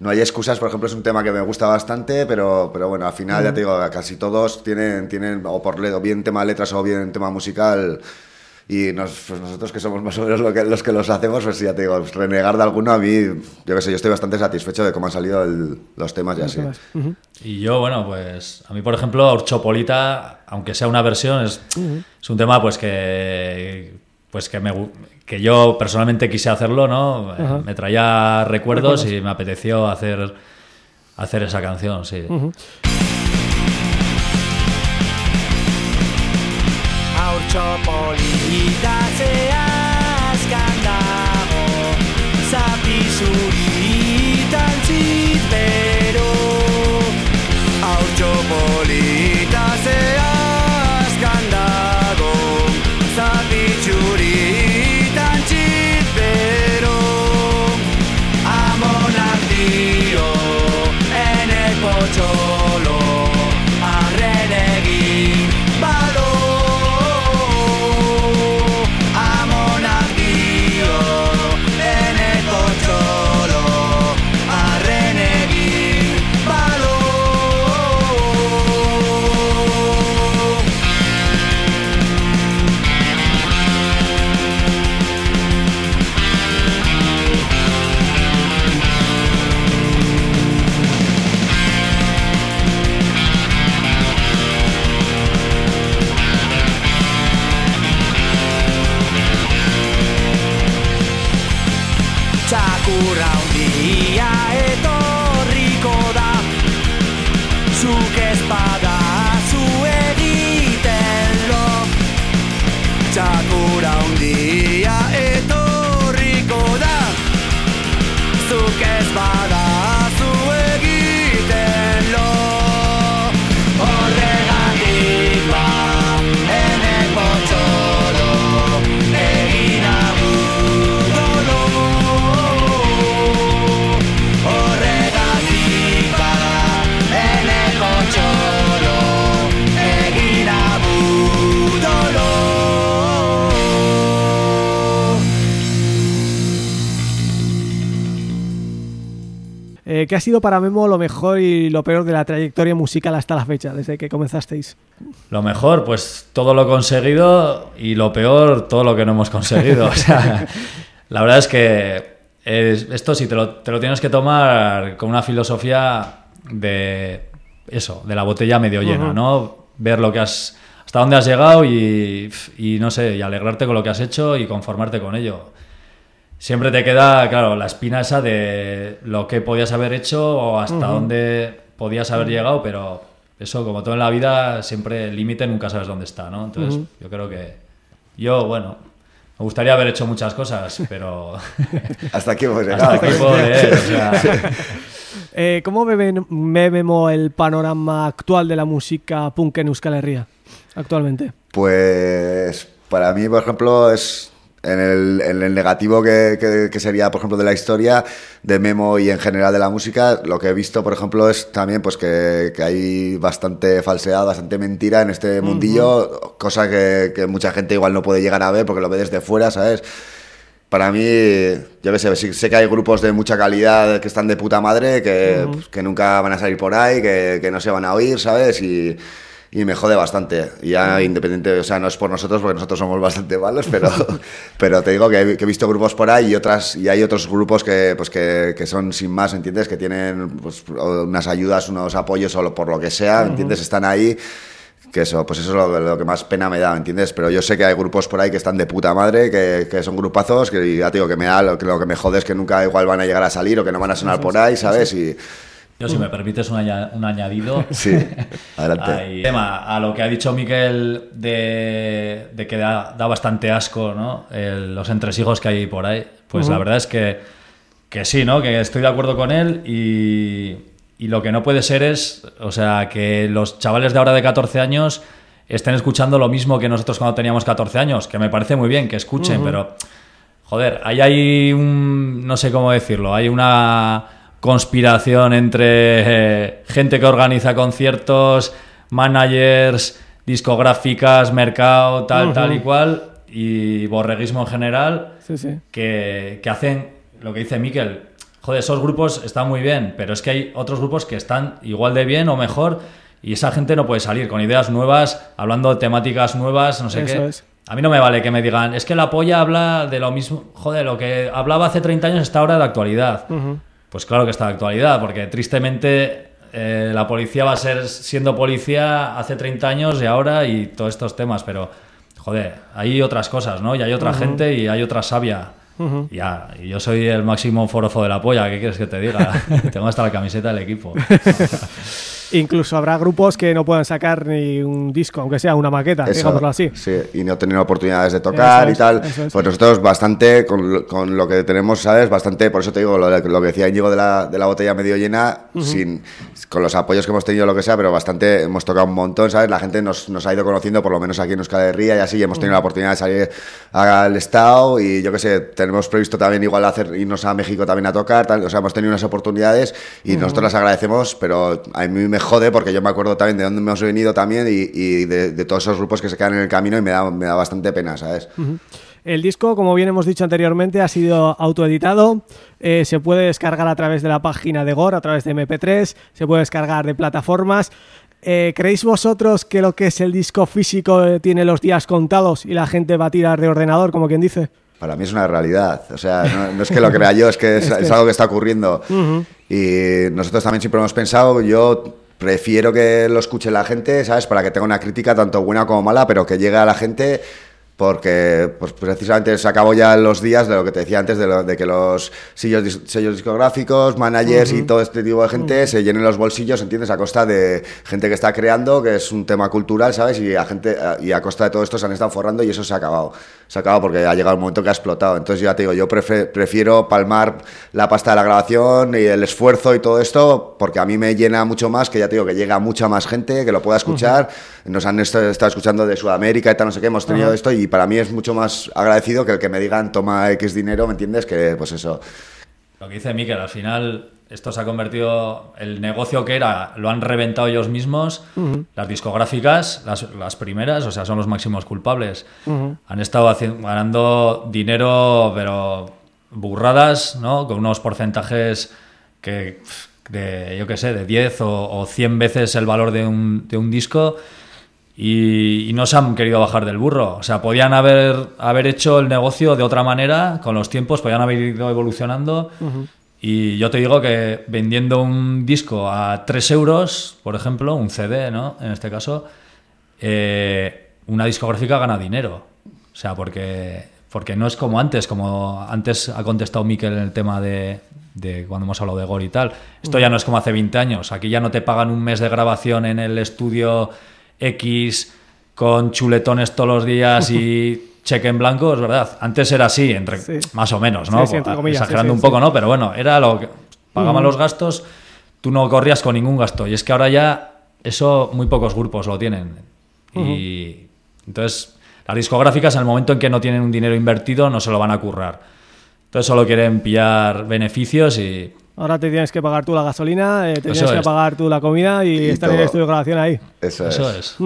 K: no hay excusas, por ejemplo, es un tema que me gusta bastante, pero, pero bueno, al final, ya te digo, casi todos tienen, tienen o por o bien tema letras o bien tema musical. Y nos- pues nosotros que somos más o menos lo que- los que los hacemos, pues ya te digo, pues renegar de alguno a mí, yo qué sé, yo estoy bastante satisfecho de cómo han salido el- los temas y así.
L: Y yo, bueno, pues a mí, por ejemplo, Orchopolita, aunque sea una versión, es, es un tema pues que pues que me que yo personalmente quise hacerlo, ¿no? Me traía recuerdos,
A: Recuerdos.
L: y me apeteció hacer hacer esa canción, sí.
D: チョポリに出せ
A: Eh, ¿Qué ha sido para Memo lo mejor y lo peor de la trayectoria musical hasta la fecha, desde que comenzasteis?
L: Lo mejor, pues todo lo conseguido y lo peor, todo lo que no hemos conseguido. O sea, la verdad es que es- esto sí te lo, te lo tienes que tomar con una filosofía de eso, de la botella medio llena. ¿no? Ver lo que has, hasta dónde has llegado y, y no sé, y alegrarte con lo que has hecho y conformarte con ello. Siempre te queda, claro, la espina esa de lo que podías haber hecho o hasta dónde podías haber llegado, pero eso, como todo en la vida, siempre el límite nunca sabes dónde está, ¿no? Entonces, yo creo que yo, bueno, me gustaría haber hecho muchas cosas, pero...
K: Hasta aquí hemos
L: Hasta aquí puedo leer, o sea...
A: Eh, ¿Cómo ve, ve Memo el panorama actual de la música punk en Euskal Herria actualmente?
K: Pues para mí, por ejemplo, es en el, en el negativo que, que- que sería, por ejemplo, de la historia, de Memo y en general de la música, lo que he visto, por ejemplo, es también pues que, que hay bastante falsedad, bastante mentira en este mundillo, cosa que, mucha gente igual no puede llegar a ver porque lo ve desde fuera, ¿sabes? Para mí, yo qué sé, sé que hay grupos de mucha calidad que están de puta madre, que,
A: Ujú.
K: pues, que nunca van a salir por ahí, que, que no se van a oír, ¿sabes? Y, y me jode bastante. Ya independiente, o sea, no es por nosotros, porque nosotros somos bastante malos, pero, pero te digo que he, que he visto grupos por ahí y otras y hay otros grupos que, pues que, que son sin más, ¿entiendes? Que tienen pues, unas ayudas, unos apoyos o por lo que sea. ¿entiendes? Están ahí que eso, pues eso es lo, lo que más pena me da, ¿entiendes? Pero yo sé que hay grupos por ahí que están de puta madre, que, que son grupazos, que ya te digo que me da, lo, que lo que me jode es que nunca igual van a llegar a salir o que no van a sonar por ahí, ¿sabes?
L: es.
K: Y
L: Yo, si me permites un, aña- un añadido.
K: Sí, adelante.
L: Hay tema a lo que ha dicho Miquel de, de que da, da bastante asco, ¿no? El- los entresijos que hay por ahí. Pues la verdad es que, que sí, ¿no? Que estoy de acuerdo con él y, y lo que no puede ser es, o sea, que los chavales de ahora de 14 años estén escuchando lo mismo que nosotros cuando teníamos 14 años, que me parece muy bien que escuchen, pero Joder, ahí hay un. No sé cómo decirlo. Hay una conspiración entre eh, gente que organiza conciertos, managers, discográficas, mercado, tal, tal y cual, y borreguismo en general,
A: Sí, sí.
L: que, que hacen lo que dice Miquel. Joder, esos grupos están muy bien, pero es que hay otros grupos que están igual de bien o mejor y esa gente no puede salir con ideas nuevas, hablando de temáticas nuevas, no sé
A: Eso
L: qué.
A: es.
L: A mí no me vale que me digan, es que la polla habla de lo mismo, joder, lo que hablaba hace 30 años está ahora de actualidad. Pues claro que está de actualidad, porque tristemente eh, la policía va a ser siendo policía hace 30 años y ahora y todos estos temas, pero joder, hay otras cosas, ¿no? Y hay otra gente y hay otra sabia. Ya, yo soy el máximo forofo de la polla, ¿qué quieres que te diga? Tengo hasta la camiseta del equipo.
A: Incluso habrá grupos que no puedan sacar ni un disco, aunque sea una maqueta,
K: Eso,
A: digámoslo así.
K: Sí, y no tener oportunidades de tocar
A: Eso
K: y
A: es,
K: tal.
A: es.
K: Pues nosotros bastante, con, con lo que tenemos, ¿sabes? Bastante, por eso te digo, lo, lo que decía Íñigo de la, de la botella medio llena,
A: Ujú.
K: sin, con los apoyos que hemos tenido, lo que sea, pero bastante, hemos tocado un montón, ¿sabes? La gente nos, nos ha ido conociendo, por lo menos aquí en Euskal Herria y así, y hemos tenido la oportunidad de salir al Estado y yo qué sé, tenemos previsto también igual hacer, irnos a México también a tocar, tal, o sea, hemos tenido unas oportunidades y
A: Ujú.
K: nosotros las agradecemos, pero a mí me jode porque yo me acuerdo también de dónde hemos venido también y, y de, de todos esos grupos que se quedan en el camino y me da, me da bastante pena, ¿sabes?
A: El disco, como bien hemos dicho anteriormente, ha sido autoeditado. eh, se puede descargar a través de la página de Gore, a través de MP3, se puede descargar de plataformas. Eh, ¿Creéis vosotros que lo que es el disco físico eh, tiene los días contados y la gente va a tirar de ordenador, como quien dice?
K: Para mí es una realidad, o sea, no, no es que lo crea yo, es que es,
A: Es que-
K: es algo que está ocurriendo. Y nosotros también siempre hemos pensado, yo prefiero que lo escuche la gente, ¿sabes? Para que tenga una crítica tanto buena como mala, pero que llegue a la gente porque pues precisamente se acabó ya los días de lo que te decía antes, de, lo- de que los sellos, sellos discográficos, managers y todo este tipo de gente se llenen los bolsillos, ¿entiendes? A costa de gente que está creando, que es un tema cultural, ¿sabes? Y a, gente, y a costa de todo esto se han estado forrando y eso se ha acabado. Se ha acabado porque ha llegado el momento que ha explotado. Entonces ya te digo, yo prefiero palmar la pasta de la grabación y el esfuerzo y todo esto porque a mí me llena mucho más, que ya te digo, que llega mucha más gente que lo pueda escuchar. Nos han est- estado escuchando de Sudamérica y tal, no sé qué, hemos tenido esto y para mí es mucho más agradecido que el que me digan toma X dinero, ¿me entiendes? Que pues eso.
L: Lo que dice Miquel, al final esto se ha convertido, el negocio que era, lo han reventado ellos mismos, las discográficas, las, las primeras, o sea, son los máximos culpables. Han estado haci- ganando dinero, pero burradas, ¿no? Con unos porcentajes que, de, yo qué sé, de 10 o, o 100 veces el valor de un, de un disco y, y no se han querido bajar del burro. O sea, podían haber, haber hecho el negocio de otra manera, con los tiempos, podían haber ido evolucionando. Y yo te digo que vendiendo un disco a 3 euros, por ejemplo, un CD, ¿no? En este caso, eh, una discográfica gana dinero. O sea, porque, porque no es como antes, como antes ha contestado Miquel en el tema de, de cuando hemos hablado de Gore y tal. Esto ya no es como hace 20 años. Aquí ya no te pagan un mes de grabación en el estudio X con chuletones todos los días y cheque en blanco, es verdad. Antes era así, entre,
A: Sí.
L: más o menos, ¿no?
A: Sí, comillas,
L: Exagerando un poco. ¿no? Pero bueno, era lo que pagaban los gastos, tú no corrías con ningún gasto. Y es que ahora ya eso muy pocos grupos lo tienen. Y entonces las discográficas en el momento en que no tienen un dinero invertido no se lo van a currar. Entonces solo quieren pillar beneficios y
A: Ahora te tienes que pagar tú la gasolina, eh, te
L: Eso
A: tienes que pagar tú la comida y,
K: Y
A: estar en el
K: todo.
A: estudio de grabación ahí.
K: Eso,
L: eso
K: es.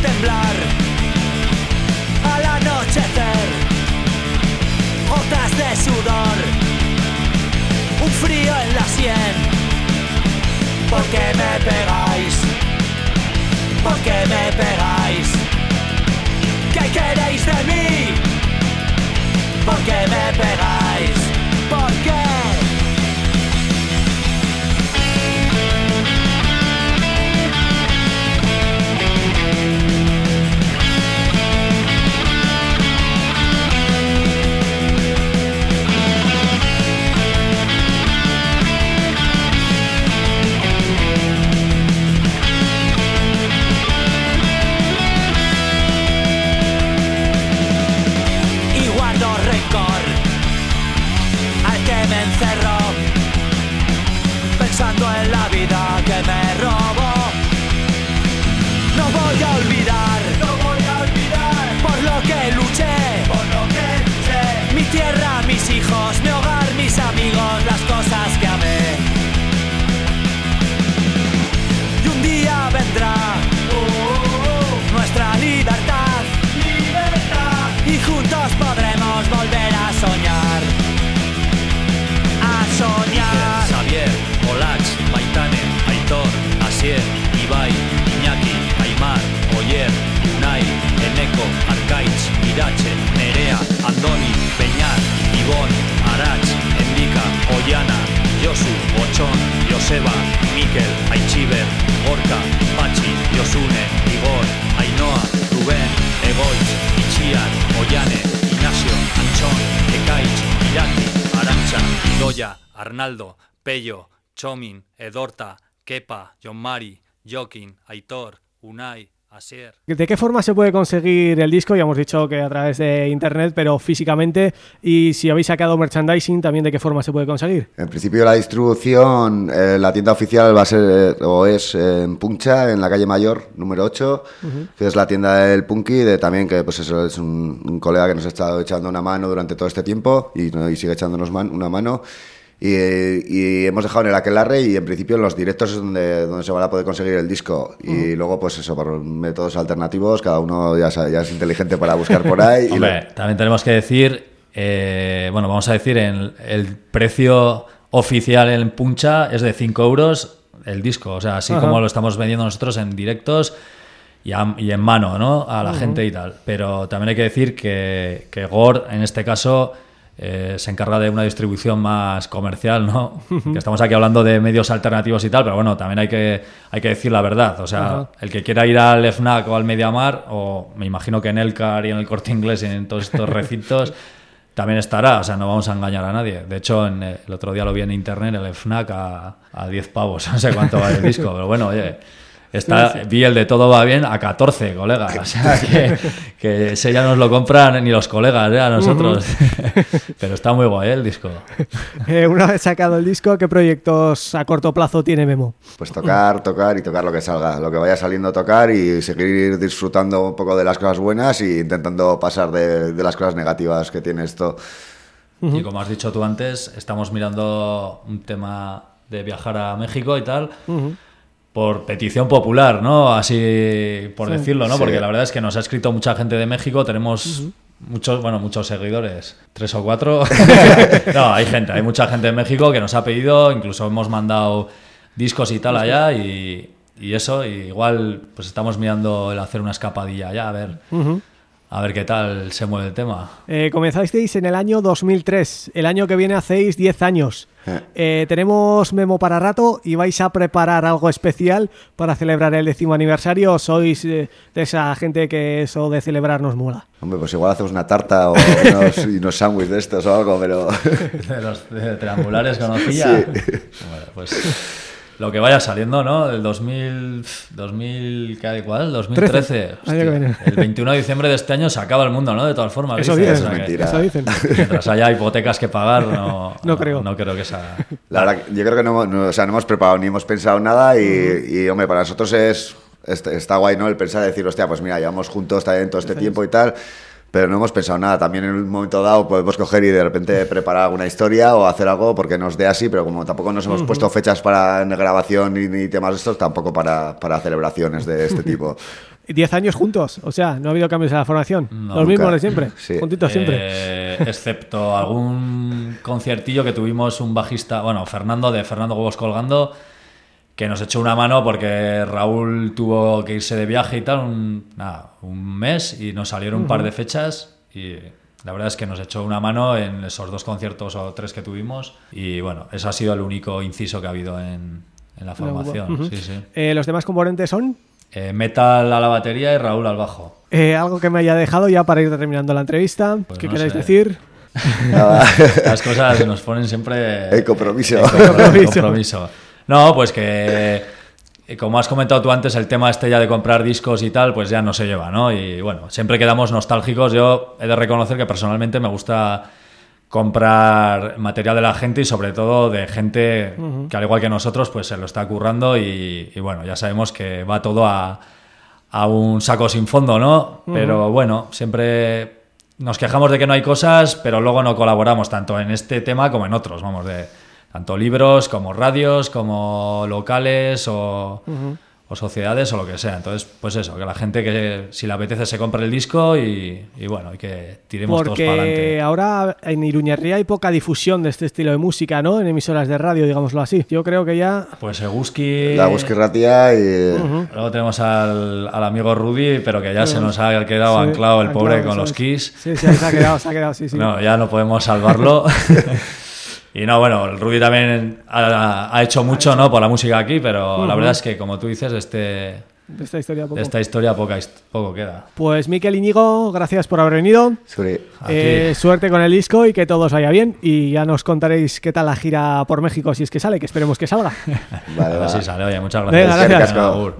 J: temblar al anochecer, gotas de sudor, un frío en la sien. ¿Por qué me pegáis? ¿Por qué me pegáis? ¿Qué queréis de mí? ¿Por qué me pegáis? En la vida que me robó.
L: Josu, Otxon, Joseba, Mikel, Aitxiber, Gorka, Patxi, Josune, Igor, Ainoa, Ruben, Egoitz, Itxiar, Oiane, Ignacio, Antxon, Ekaitz, Irati, Arantxa, Idoia, Arnaldo, Peio, Txomin, Edorta, Kepa, Jon Mari, Jokin, Aitor, Unai, Asier.
A: ¿De qué forma se puede conseguir el disco? Ya hemos dicho que a través de internet, pero físicamente. Y si habéis sacado merchandising, también de qué forma se puede conseguir.
K: En principio la distribución, eh, la tienda oficial va a ser eh, o es eh, en Puncha, en la calle Mayor, número 8, que es la tienda del Punky, de también que pues eso es un, un colega que nos ha estado echando una mano durante todo este tiempo y, y sigue echándonos man- una mano. Y, y hemos dejado en el Aquelarre y en principio en los directos es donde, donde se van a poder conseguir el disco. Y luego, pues eso, por métodos alternativos, cada uno ya, sabe- ya es inteligente para buscar por ahí. y
L: Hombre, también tenemos que decir, eh, bueno, vamos a decir, en el precio oficial en Puncha es de 5 euros el disco, o sea, así
A: Ajá.
L: como lo estamos vendiendo nosotros en directos y, a- y en mano, ¿no? A la gente y tal. Pero también hay que decir que, que Gore, en este caso, eh, se encarga de una distribución más comercial, ¿no? Que estamos aquí hablando de medios alternativos y tal, pero bueno, también hay que, hay que decir la verdad. O sea,
A: Ajá.
L: el que quiera ir al FNAC o al Mediamar, o me imagino que en Elcar y en el Corte Inglés y en todos estos recintos, también estará. O sea, no vamos a engañar a nadie. De hecho, en, eh, el otro día lo vi en internet, el FNAC a, a 10 pavos. No sé cuánto vale el disco, pero bueno, oye. Está,
A: Sí, sí.
L: Vi el de todo va bien a 14, colega. O sea, que, que ese ya nos lo compran ni los colegas, ¿eh? a nosotros. Pero está muy guay ¿eh? el disco.
A: Eh, una vez sacado el disco, ¿qué proyectos a corto plazo tiene Memo?
K: Pues tocar, tocar y tocar lo que salga, lo que vaya saliendo tocar y seguir disfrutando un poco de las cosas buenas y intentando pasar de, de las cosas negativas que tiene esto.
L: Y como has dicho tú antes, estamos mirando un tema de viajar a México y tal. Por petición popular, ¿no? Así por
A: Sí.
L: decirlo, ¿no?
K: Sí.
L: Porque la verdad es que nos ha escrito mucha gente de México, tenemos muchos, bueno, muchos seguidores, tres o cuatro. no, hay gente, hay mucha gente de México que nos ha pedido, incluso hemos mandado discos y tal allá y, y eso, y igual pues estamos mirando el hacer una escapadilla allá, a ver. A ver qué tal se mueve el tema.
A: Eh, comenzasteis en el año 2003. El año que viene hacéis 10 años. Eh, tenemos memo para rato y vais a preparar algo especial para celebrar el décimo aniversario. ¿O sois eh, de esa gente que eso de celebrar nos mola?
K: Hombre, pues igual hacemos una tarta o unos, y unos sándwiches de estos o algo, pero...
L: De los de triangulares conocía.
K: Sí.
L: Bueno, pues lo que vaya saliendo, ¿no? El 2000, 2000 ¿qué- ¿cuál? 2013.
A: Trece,
L: Hostia,
A: año que viene.
L: el 21 de diciembre de este año se acaba el mundo, ¿no? De todas formas.
A: Eso dicen,
L: o sea que-
K: mentira.
A: eso dicen.
L: Mientras haya hipotecas que pagar, no,
A: No creo.
L: No creo que sea...
K: La verdad, que yo creo que no, o sea, no hemos preparado ni hemos pensado nada y, y, hombre, para nosotros es est- está guay, ¿no? El pensar y decir, hostia, pues mira, llevamos juntos también todo este tiempo y tal, pero no hemos pensado nada. También en un momento dado podemos coger y de repente preparar alguna historia o hacer algo porque nos dé así, pero como tampoco nos hemos puesto fechas para grabación ni, ni temas de estos, tampoco para, para celebraciones de este tipo.
A: 10 años juntos, o sea, no ha habido cambios en la formación.
L: No,
A: Los mismos de siempre,
K: Sí.
A: juntitos siempre.
L: Eh, excepto algún conciertillo que tuvimos un bajista, bueno, Fernando de Fernando Huevos Colgando, que nos echó una mano porque Raúl tuvo que irse de viaje y tal, un, nada, un mes y nos salieron un par de fechas y la verdad es que nos echó una mano en esos dos conciertos o tres que tuvimos y bueno, eso ha sido el único inciso que ha habido en, en la formación.
A: Ujú.
L: sí, sí.
A: Eh, ¿Los demás componentes son?
L: Eh, Metal a la batería y Raúl al bajo.
A: Eh, algo que me haya dejado ya para ir terminando la entrevista.
L: Pues
A: ¿Qué
L: no
A: queréis
L: sé.
A: decir?
K: Nada.
L: Las cosas nos ponen siempre...
K: El compromiso.
L: El
A: compromiso.
L: compromiso. No, pues que eh, como has comentado tú antes, el tema este ya de comprar discos y tal, pues ya no se lleva, ¿no? Y bueno, siempre quedamos nostálgicos. Yo he de reconocer que personalmente me gusta comprar material de la gente y sobre todo de gente que al igual que nosotros pues se lo está currando y, y bueno, ya sabemos que va todo a, a un saco sin fondo, ¿no? Pero bueno, siempre nos quejamos de que no hay cosas, pero luego no colaboramos tanto en este tema como en otros, vamos, de tanto libros como radios, como locales o, o sociedades o lo que sea. Entonces, pues eso, que la gente que si le apetece se compre el disco y, y bueno, y que tiremos todos para
A: Porque
L: adelante.
A: ahora en Iruñerría hay poca difusión de este estilo de música, ¿no? En emisoras de radio, digámoslo así. Yo creo que ya...
L: Pues Eguski...
K: La Busqui Ratia y...
L: Luego tenemos al, al amigo Rudy, pero que ya se nos ha quedado
A: Sí,
L: anclado el pobre
A: anclado,
L: con los. Kiss.
A: Sí, sí, se ha quedado, se ha quedado, sí, sí.
L: No, ya no podemos salvarlo. y no, bueno, el Rudy también ha, ha hecho mucho ¿no? por la música aquí, pero la verdad es que, como tú dices, este,
A: De esta historia poco.
L: de esta historia poca, poco queda.
A: Pues Miquel Íñigo, gracias por haber venido. Eh, suerte con el disco y que todo os vaya bien. Y ya nos contaréis qué tal la gira por México si es que sale, que esperemos que salga.
K: Vale, va.
L: si sale. Oye, muchas
A: Venga,
L: gracias.
A: gracias.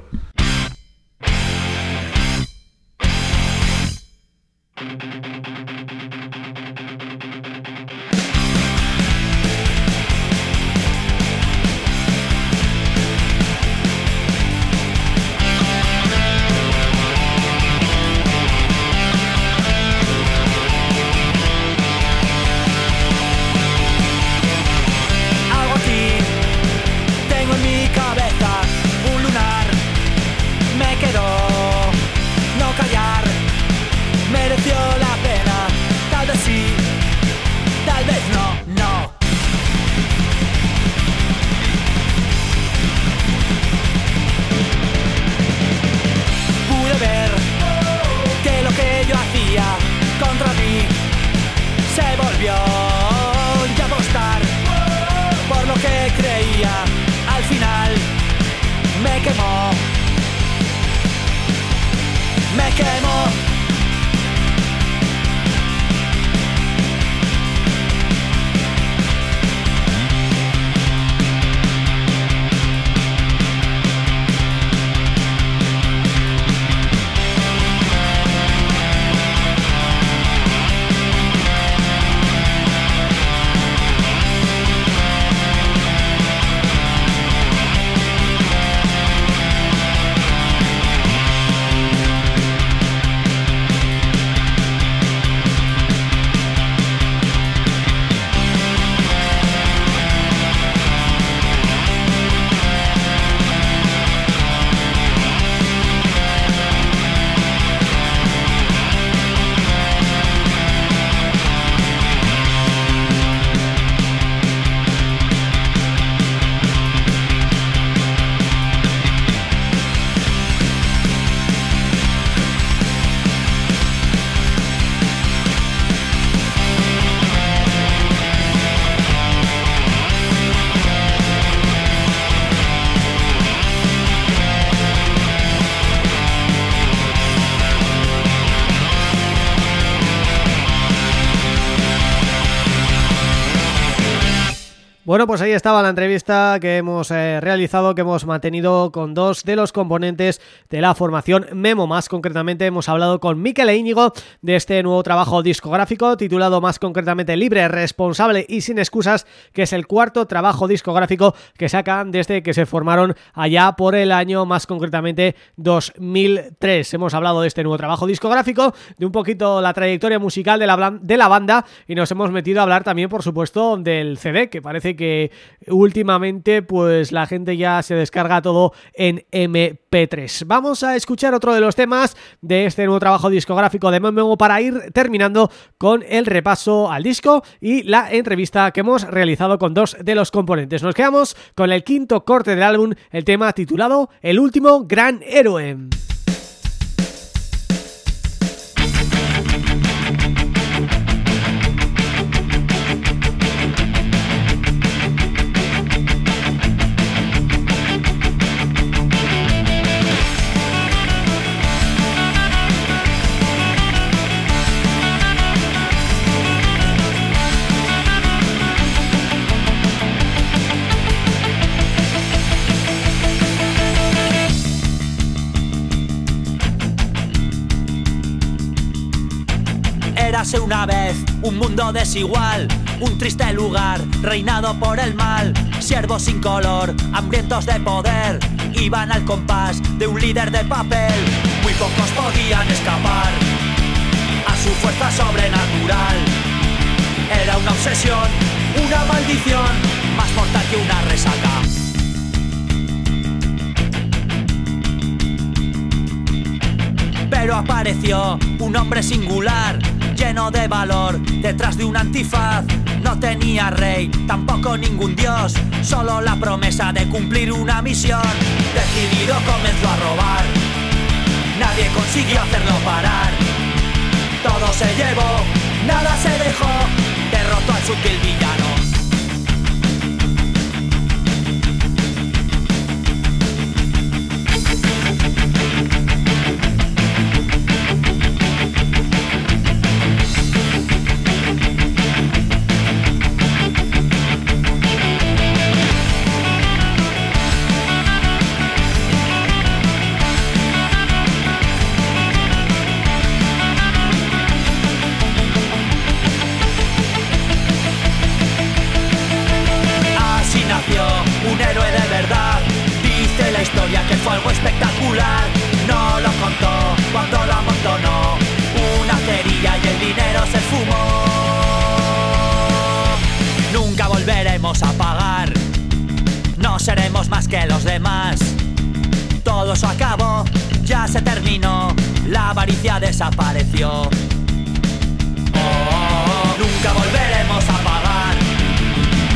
A: Pues ahí estaba la entrevista que hemos eh, realizado, que hemos mantenido con dos de los componentes de la formación Memo. Más concretamente hemos hablado con Miquel Íñigo de este nuevo trabajo discográfico titulado más concretamente Libre, Responsable y Sin Excusas, que es el cuarto trabajo discográfico que sacan desde que se formaron allá por el año más concretamente 2003. Hemos hablado de este nuevo trabajo discográfico, de un poquito la trayectoria musical de la, de la banda y nos hemos metido a hablar también, por supuesto, del CD, que parece que últimamente pues la gente ya se descarga todo en MP3. Vamos a escuchar otro de los temas de este nuevo trabajo discográfico de Memo para ir terminando con el repaso al disco y la entrevista que hemos realizado con dos de los componentes. Nos quedamos con el quinto corte del álbum, el tema titulado El último gran héroe.
J: Un mundo desigual, un triste lugar reinado por el mal. Siervos sin color, hambrientos de poder, iban al compás de un líder de papel. Muy pocos podían escapar a su fuerza sobrenatural. Era una obsesión, una maldición, más mortal que una resaca. Pero apareció un hombre singular, lleno de valor, detrás de un antifaz. No tenía rey, tampoco ningún dios, solo la promesa de cumplir una misión. Decidido comenzó a robar, nadie consiguió hacerlo parar. Todo se llevó, nada se dejó, derrotó al sutil villano. Desapareció. Nunca volveremos a pagar.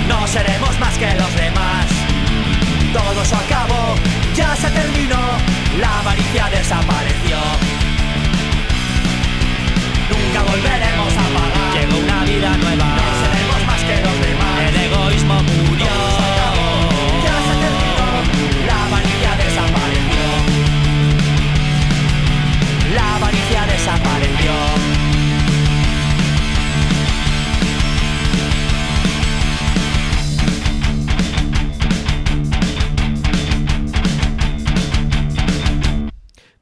J: No seremos más que los demás. Todo eso acabó, ya se terminó. La avaricia desapareció. Nunca volveremos a pagar. Llegó una vida nueva.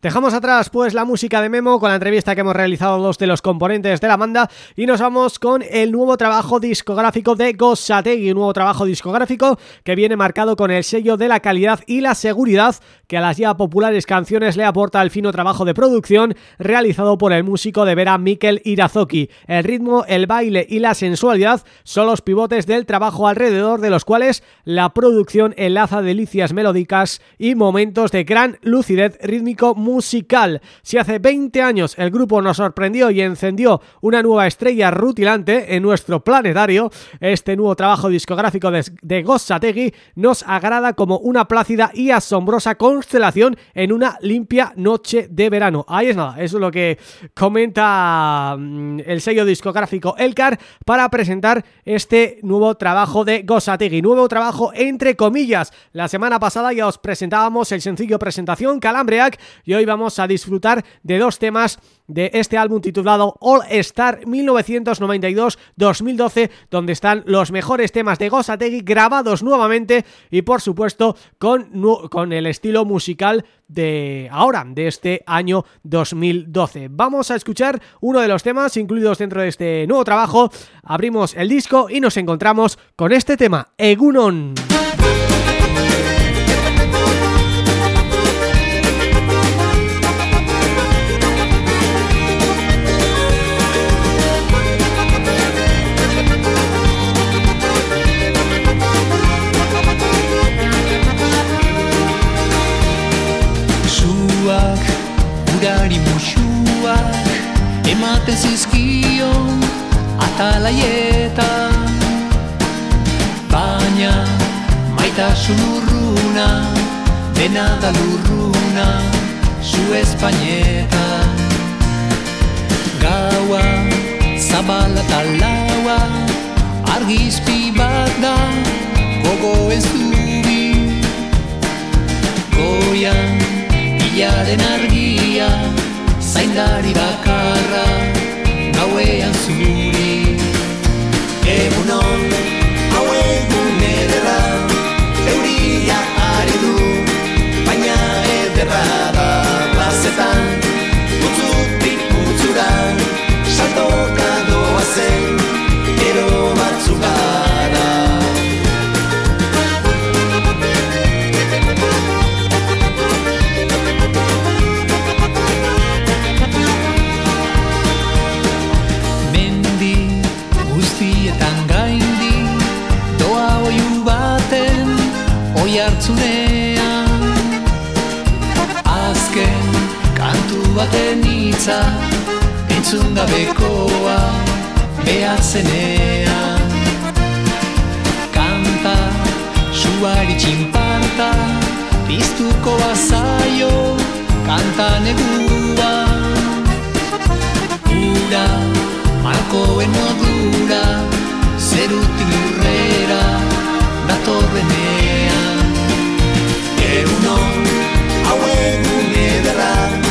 A: Dejamos atrás pues la música de Memo con la entrevista que hemos realizado dos de los componentes de la banda y nos vamos con el nuevo trabajo discográfico de Gosategui, un nuevo trabajo discográfico que viene marcado con el sello de la calidad y la seguridad que a las ya populares canciones le aporta el fino trabajo de producción realizado por el músico de vera Mikel Irazoki. El ritmo, el baile y la sensualidad son los pivotes del trabajo alrededor de los cuales la producción enlaza delicias melódicas y momentos de gran lucidez rítmico musical. Si hace 20 años el grupo nos sorprendió y encendió una nueva estrella rutilante en nuestro planetario, este nuevo trabajo discográfico de, de Gossategui nos agrada como una plácida y asombrosa constelación en una limpia noche de verano. Ahí es nada, eso es lo que comenta mm, el sello discográfico Elcar para presentar este nuevo trabajo de Gossategui. Nuevo trabajo entre comillas. La semana pasada ya os presentábamos el sencillo presentación Calambreac y hoy vamos a disfrutar de dos temas de este álbum titulado All Star 1992-2012 donde están los mejores temas de Gosategui grabados nuevamente y por supuesto con, con el estilo musical de ahora, de este año 2012. Vamos a escuchar uno de los temas incluidos dentro de este nuevo trabajo, abrimos el disco y nos encontramos con este tema, Egunon.
M: Zizkion atalaietan. Baina maitasun urruna Dena da lurruna zu espainetan. Gaua, zabala eta laua Argizpi bat da, gogo ez dubi. Goian, hilaren argia Zaindari bakarra Gauean zuri Egunon Hau egun ederra Euria ari du Baina ederra da
N: oi hartzunean Azken kantu baten hitza entzun gabekoa behar zenean. Kanta, suari txinparta, piztuko bazaio, kanta negua Ura, malkoen modura, zerutik lurrera, datorrenean egunon, hau egun ederra.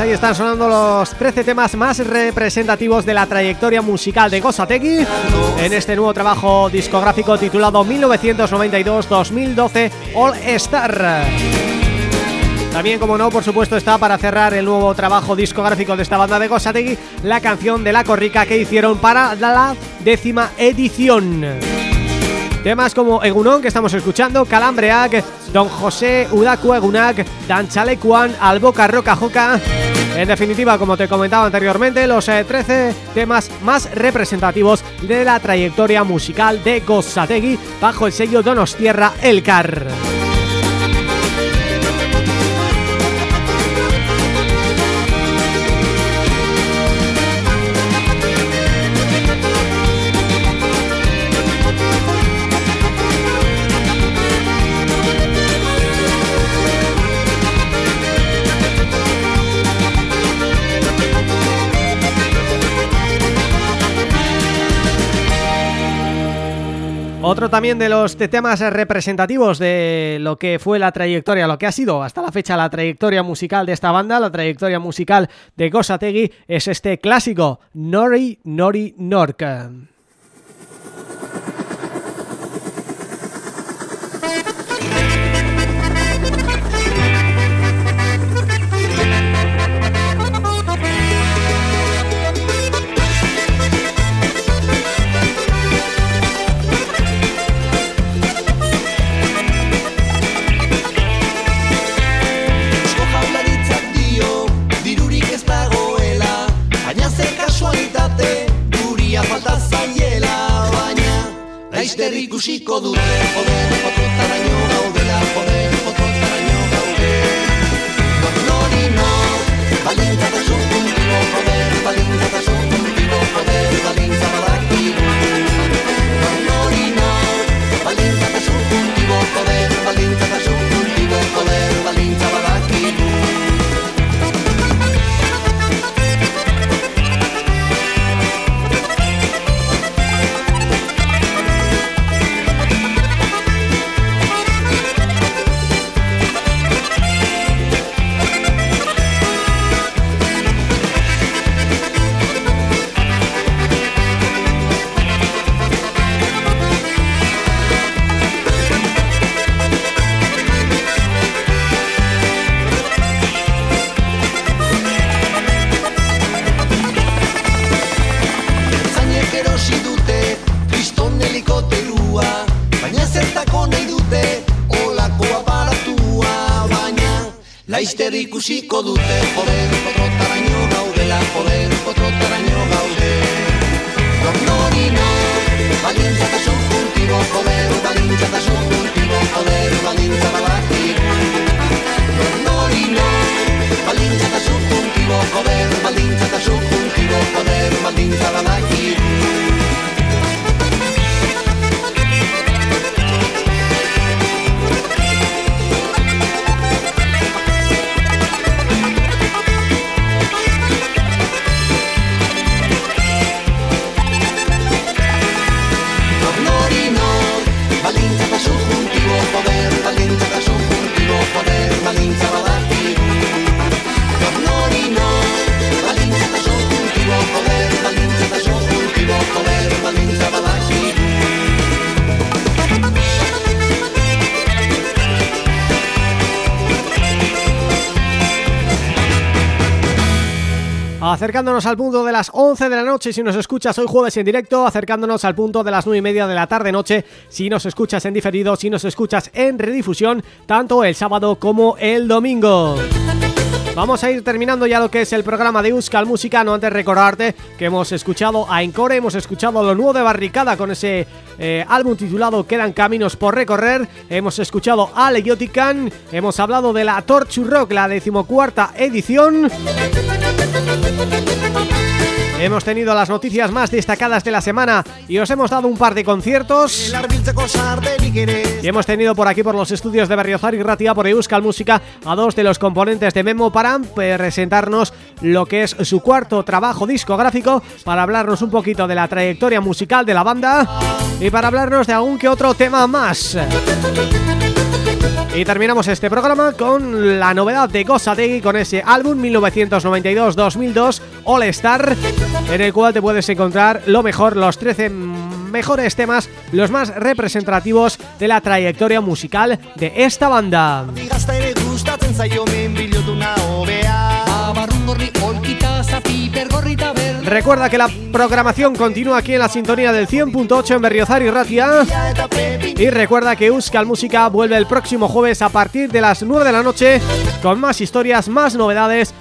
A: Ahí están sonando los 13 temas más representativos de la trayectoria musical de Gosateki en este nuevo trabajo discográfico titulado 1992-2012 All Star. También, como no, por supuesto, está para cerrar el nuevo trabajo discográfico de esta banda de Gosateki la canción de La Corrica que hicieron para la décima edición. Temas como Egunon, que estamos escuchando, Calambreak, Don José Udaku Egunak, Dan Chalekuan, Alboca Roca Joca... En definitiva, como te comentaba anteriormente, los eh, 13 temas más representativos de la trayectoria musical de Gosategi bajo el sello Donostierra Elcar. Otro también de los te- temas representativos de lo que fue la trayectoria, lo que ha sido hasta la fecha la trayectoria musical de esta banda, la trayectoria musical de Gosategi, es este clásico Nori Nori Norca.
N: laizter ikusiko dute. Poder potrota baino gaudela, poder potrota baino Nori no, balintatazun kontigo, poder balintatazun kontigo, poder balintatazun ikusiko dute. Joder, potrotaraino gaudela Joder, potrotaraino gaude. Nor nori nor, balintza eta subjuntibo Joder, balintza eta subjuntibo
A: acercándonos al punto de las 11 de la noche si nos escuchas hoy jueves en directo, acercándonos al punto de las 9 y media de la tarde-noche si nos escuchas en diferido, si nos escuchas en redifusión, tanto el sábado como el domingo. Vamos a ir terminando ya lo que es el programa de Euskal Música, no antes recordarte que hemos escuchado a Encore, hemos escuchado lo nuevo de Barricada con ese eh, álbum titulado Quedan Caminos por Recorrer, hemos escuchado a Leyotican, hemos hablado de la Torture Rock, la decimocuarta edición... Hemos tenido las noticias más destacadas de la semana y os hemos dado un par de conciertos. Y hemos tenido por aquí por los estudios de Berriozar y Ratia por Euskal Música a dos de los componentes de Memo para presentarnos lo que es su cuarto trabajo discográfico, para hablarnos un poquito de la trayectoria musical de la banda y para hablarnos de algún que otro tema más. Y terminamos este programa con la novedad de Gossategui con ese álbum 1992-2002 All Star en el cual te puedes encontrar lo mejor, los 13 mejores temas, los más representativos de la trayectoria musical de esta banda. Recuerda que la programación continúa aquí en la sintonía del 100.8 en Berriozar y Ratia. Y recuerda que Euskal Música vuelve el próximo jueves a partir de las 9 de la noche Con más historias, más novedades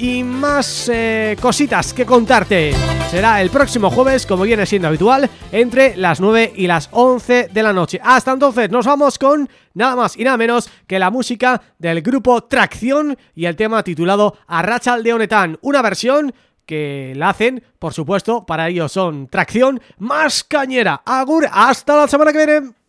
A: y más eh, cositas que contarte Será el próximo jueves, como viene siendo habitual, entre las 9 y las 11 de la noche Hasta entonces nos vamos con nada más y nada menos que la música del grupo Tracción Y el tema titulado Arrachal de Onetán Una versión que la hacen, por supuesto, para ellos son Tracción más cañera. Agur, hasta la semana que viene.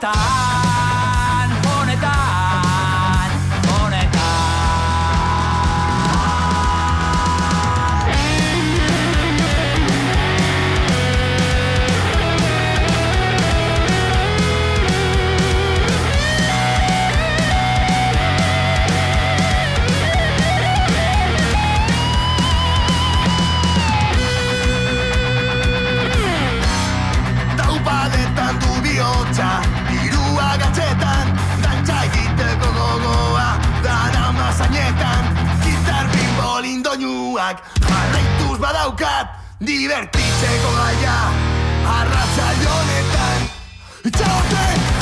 M: た doinuak Jarraituz badaukat Divertitzeko gaia. Arratza honetan Itxaroten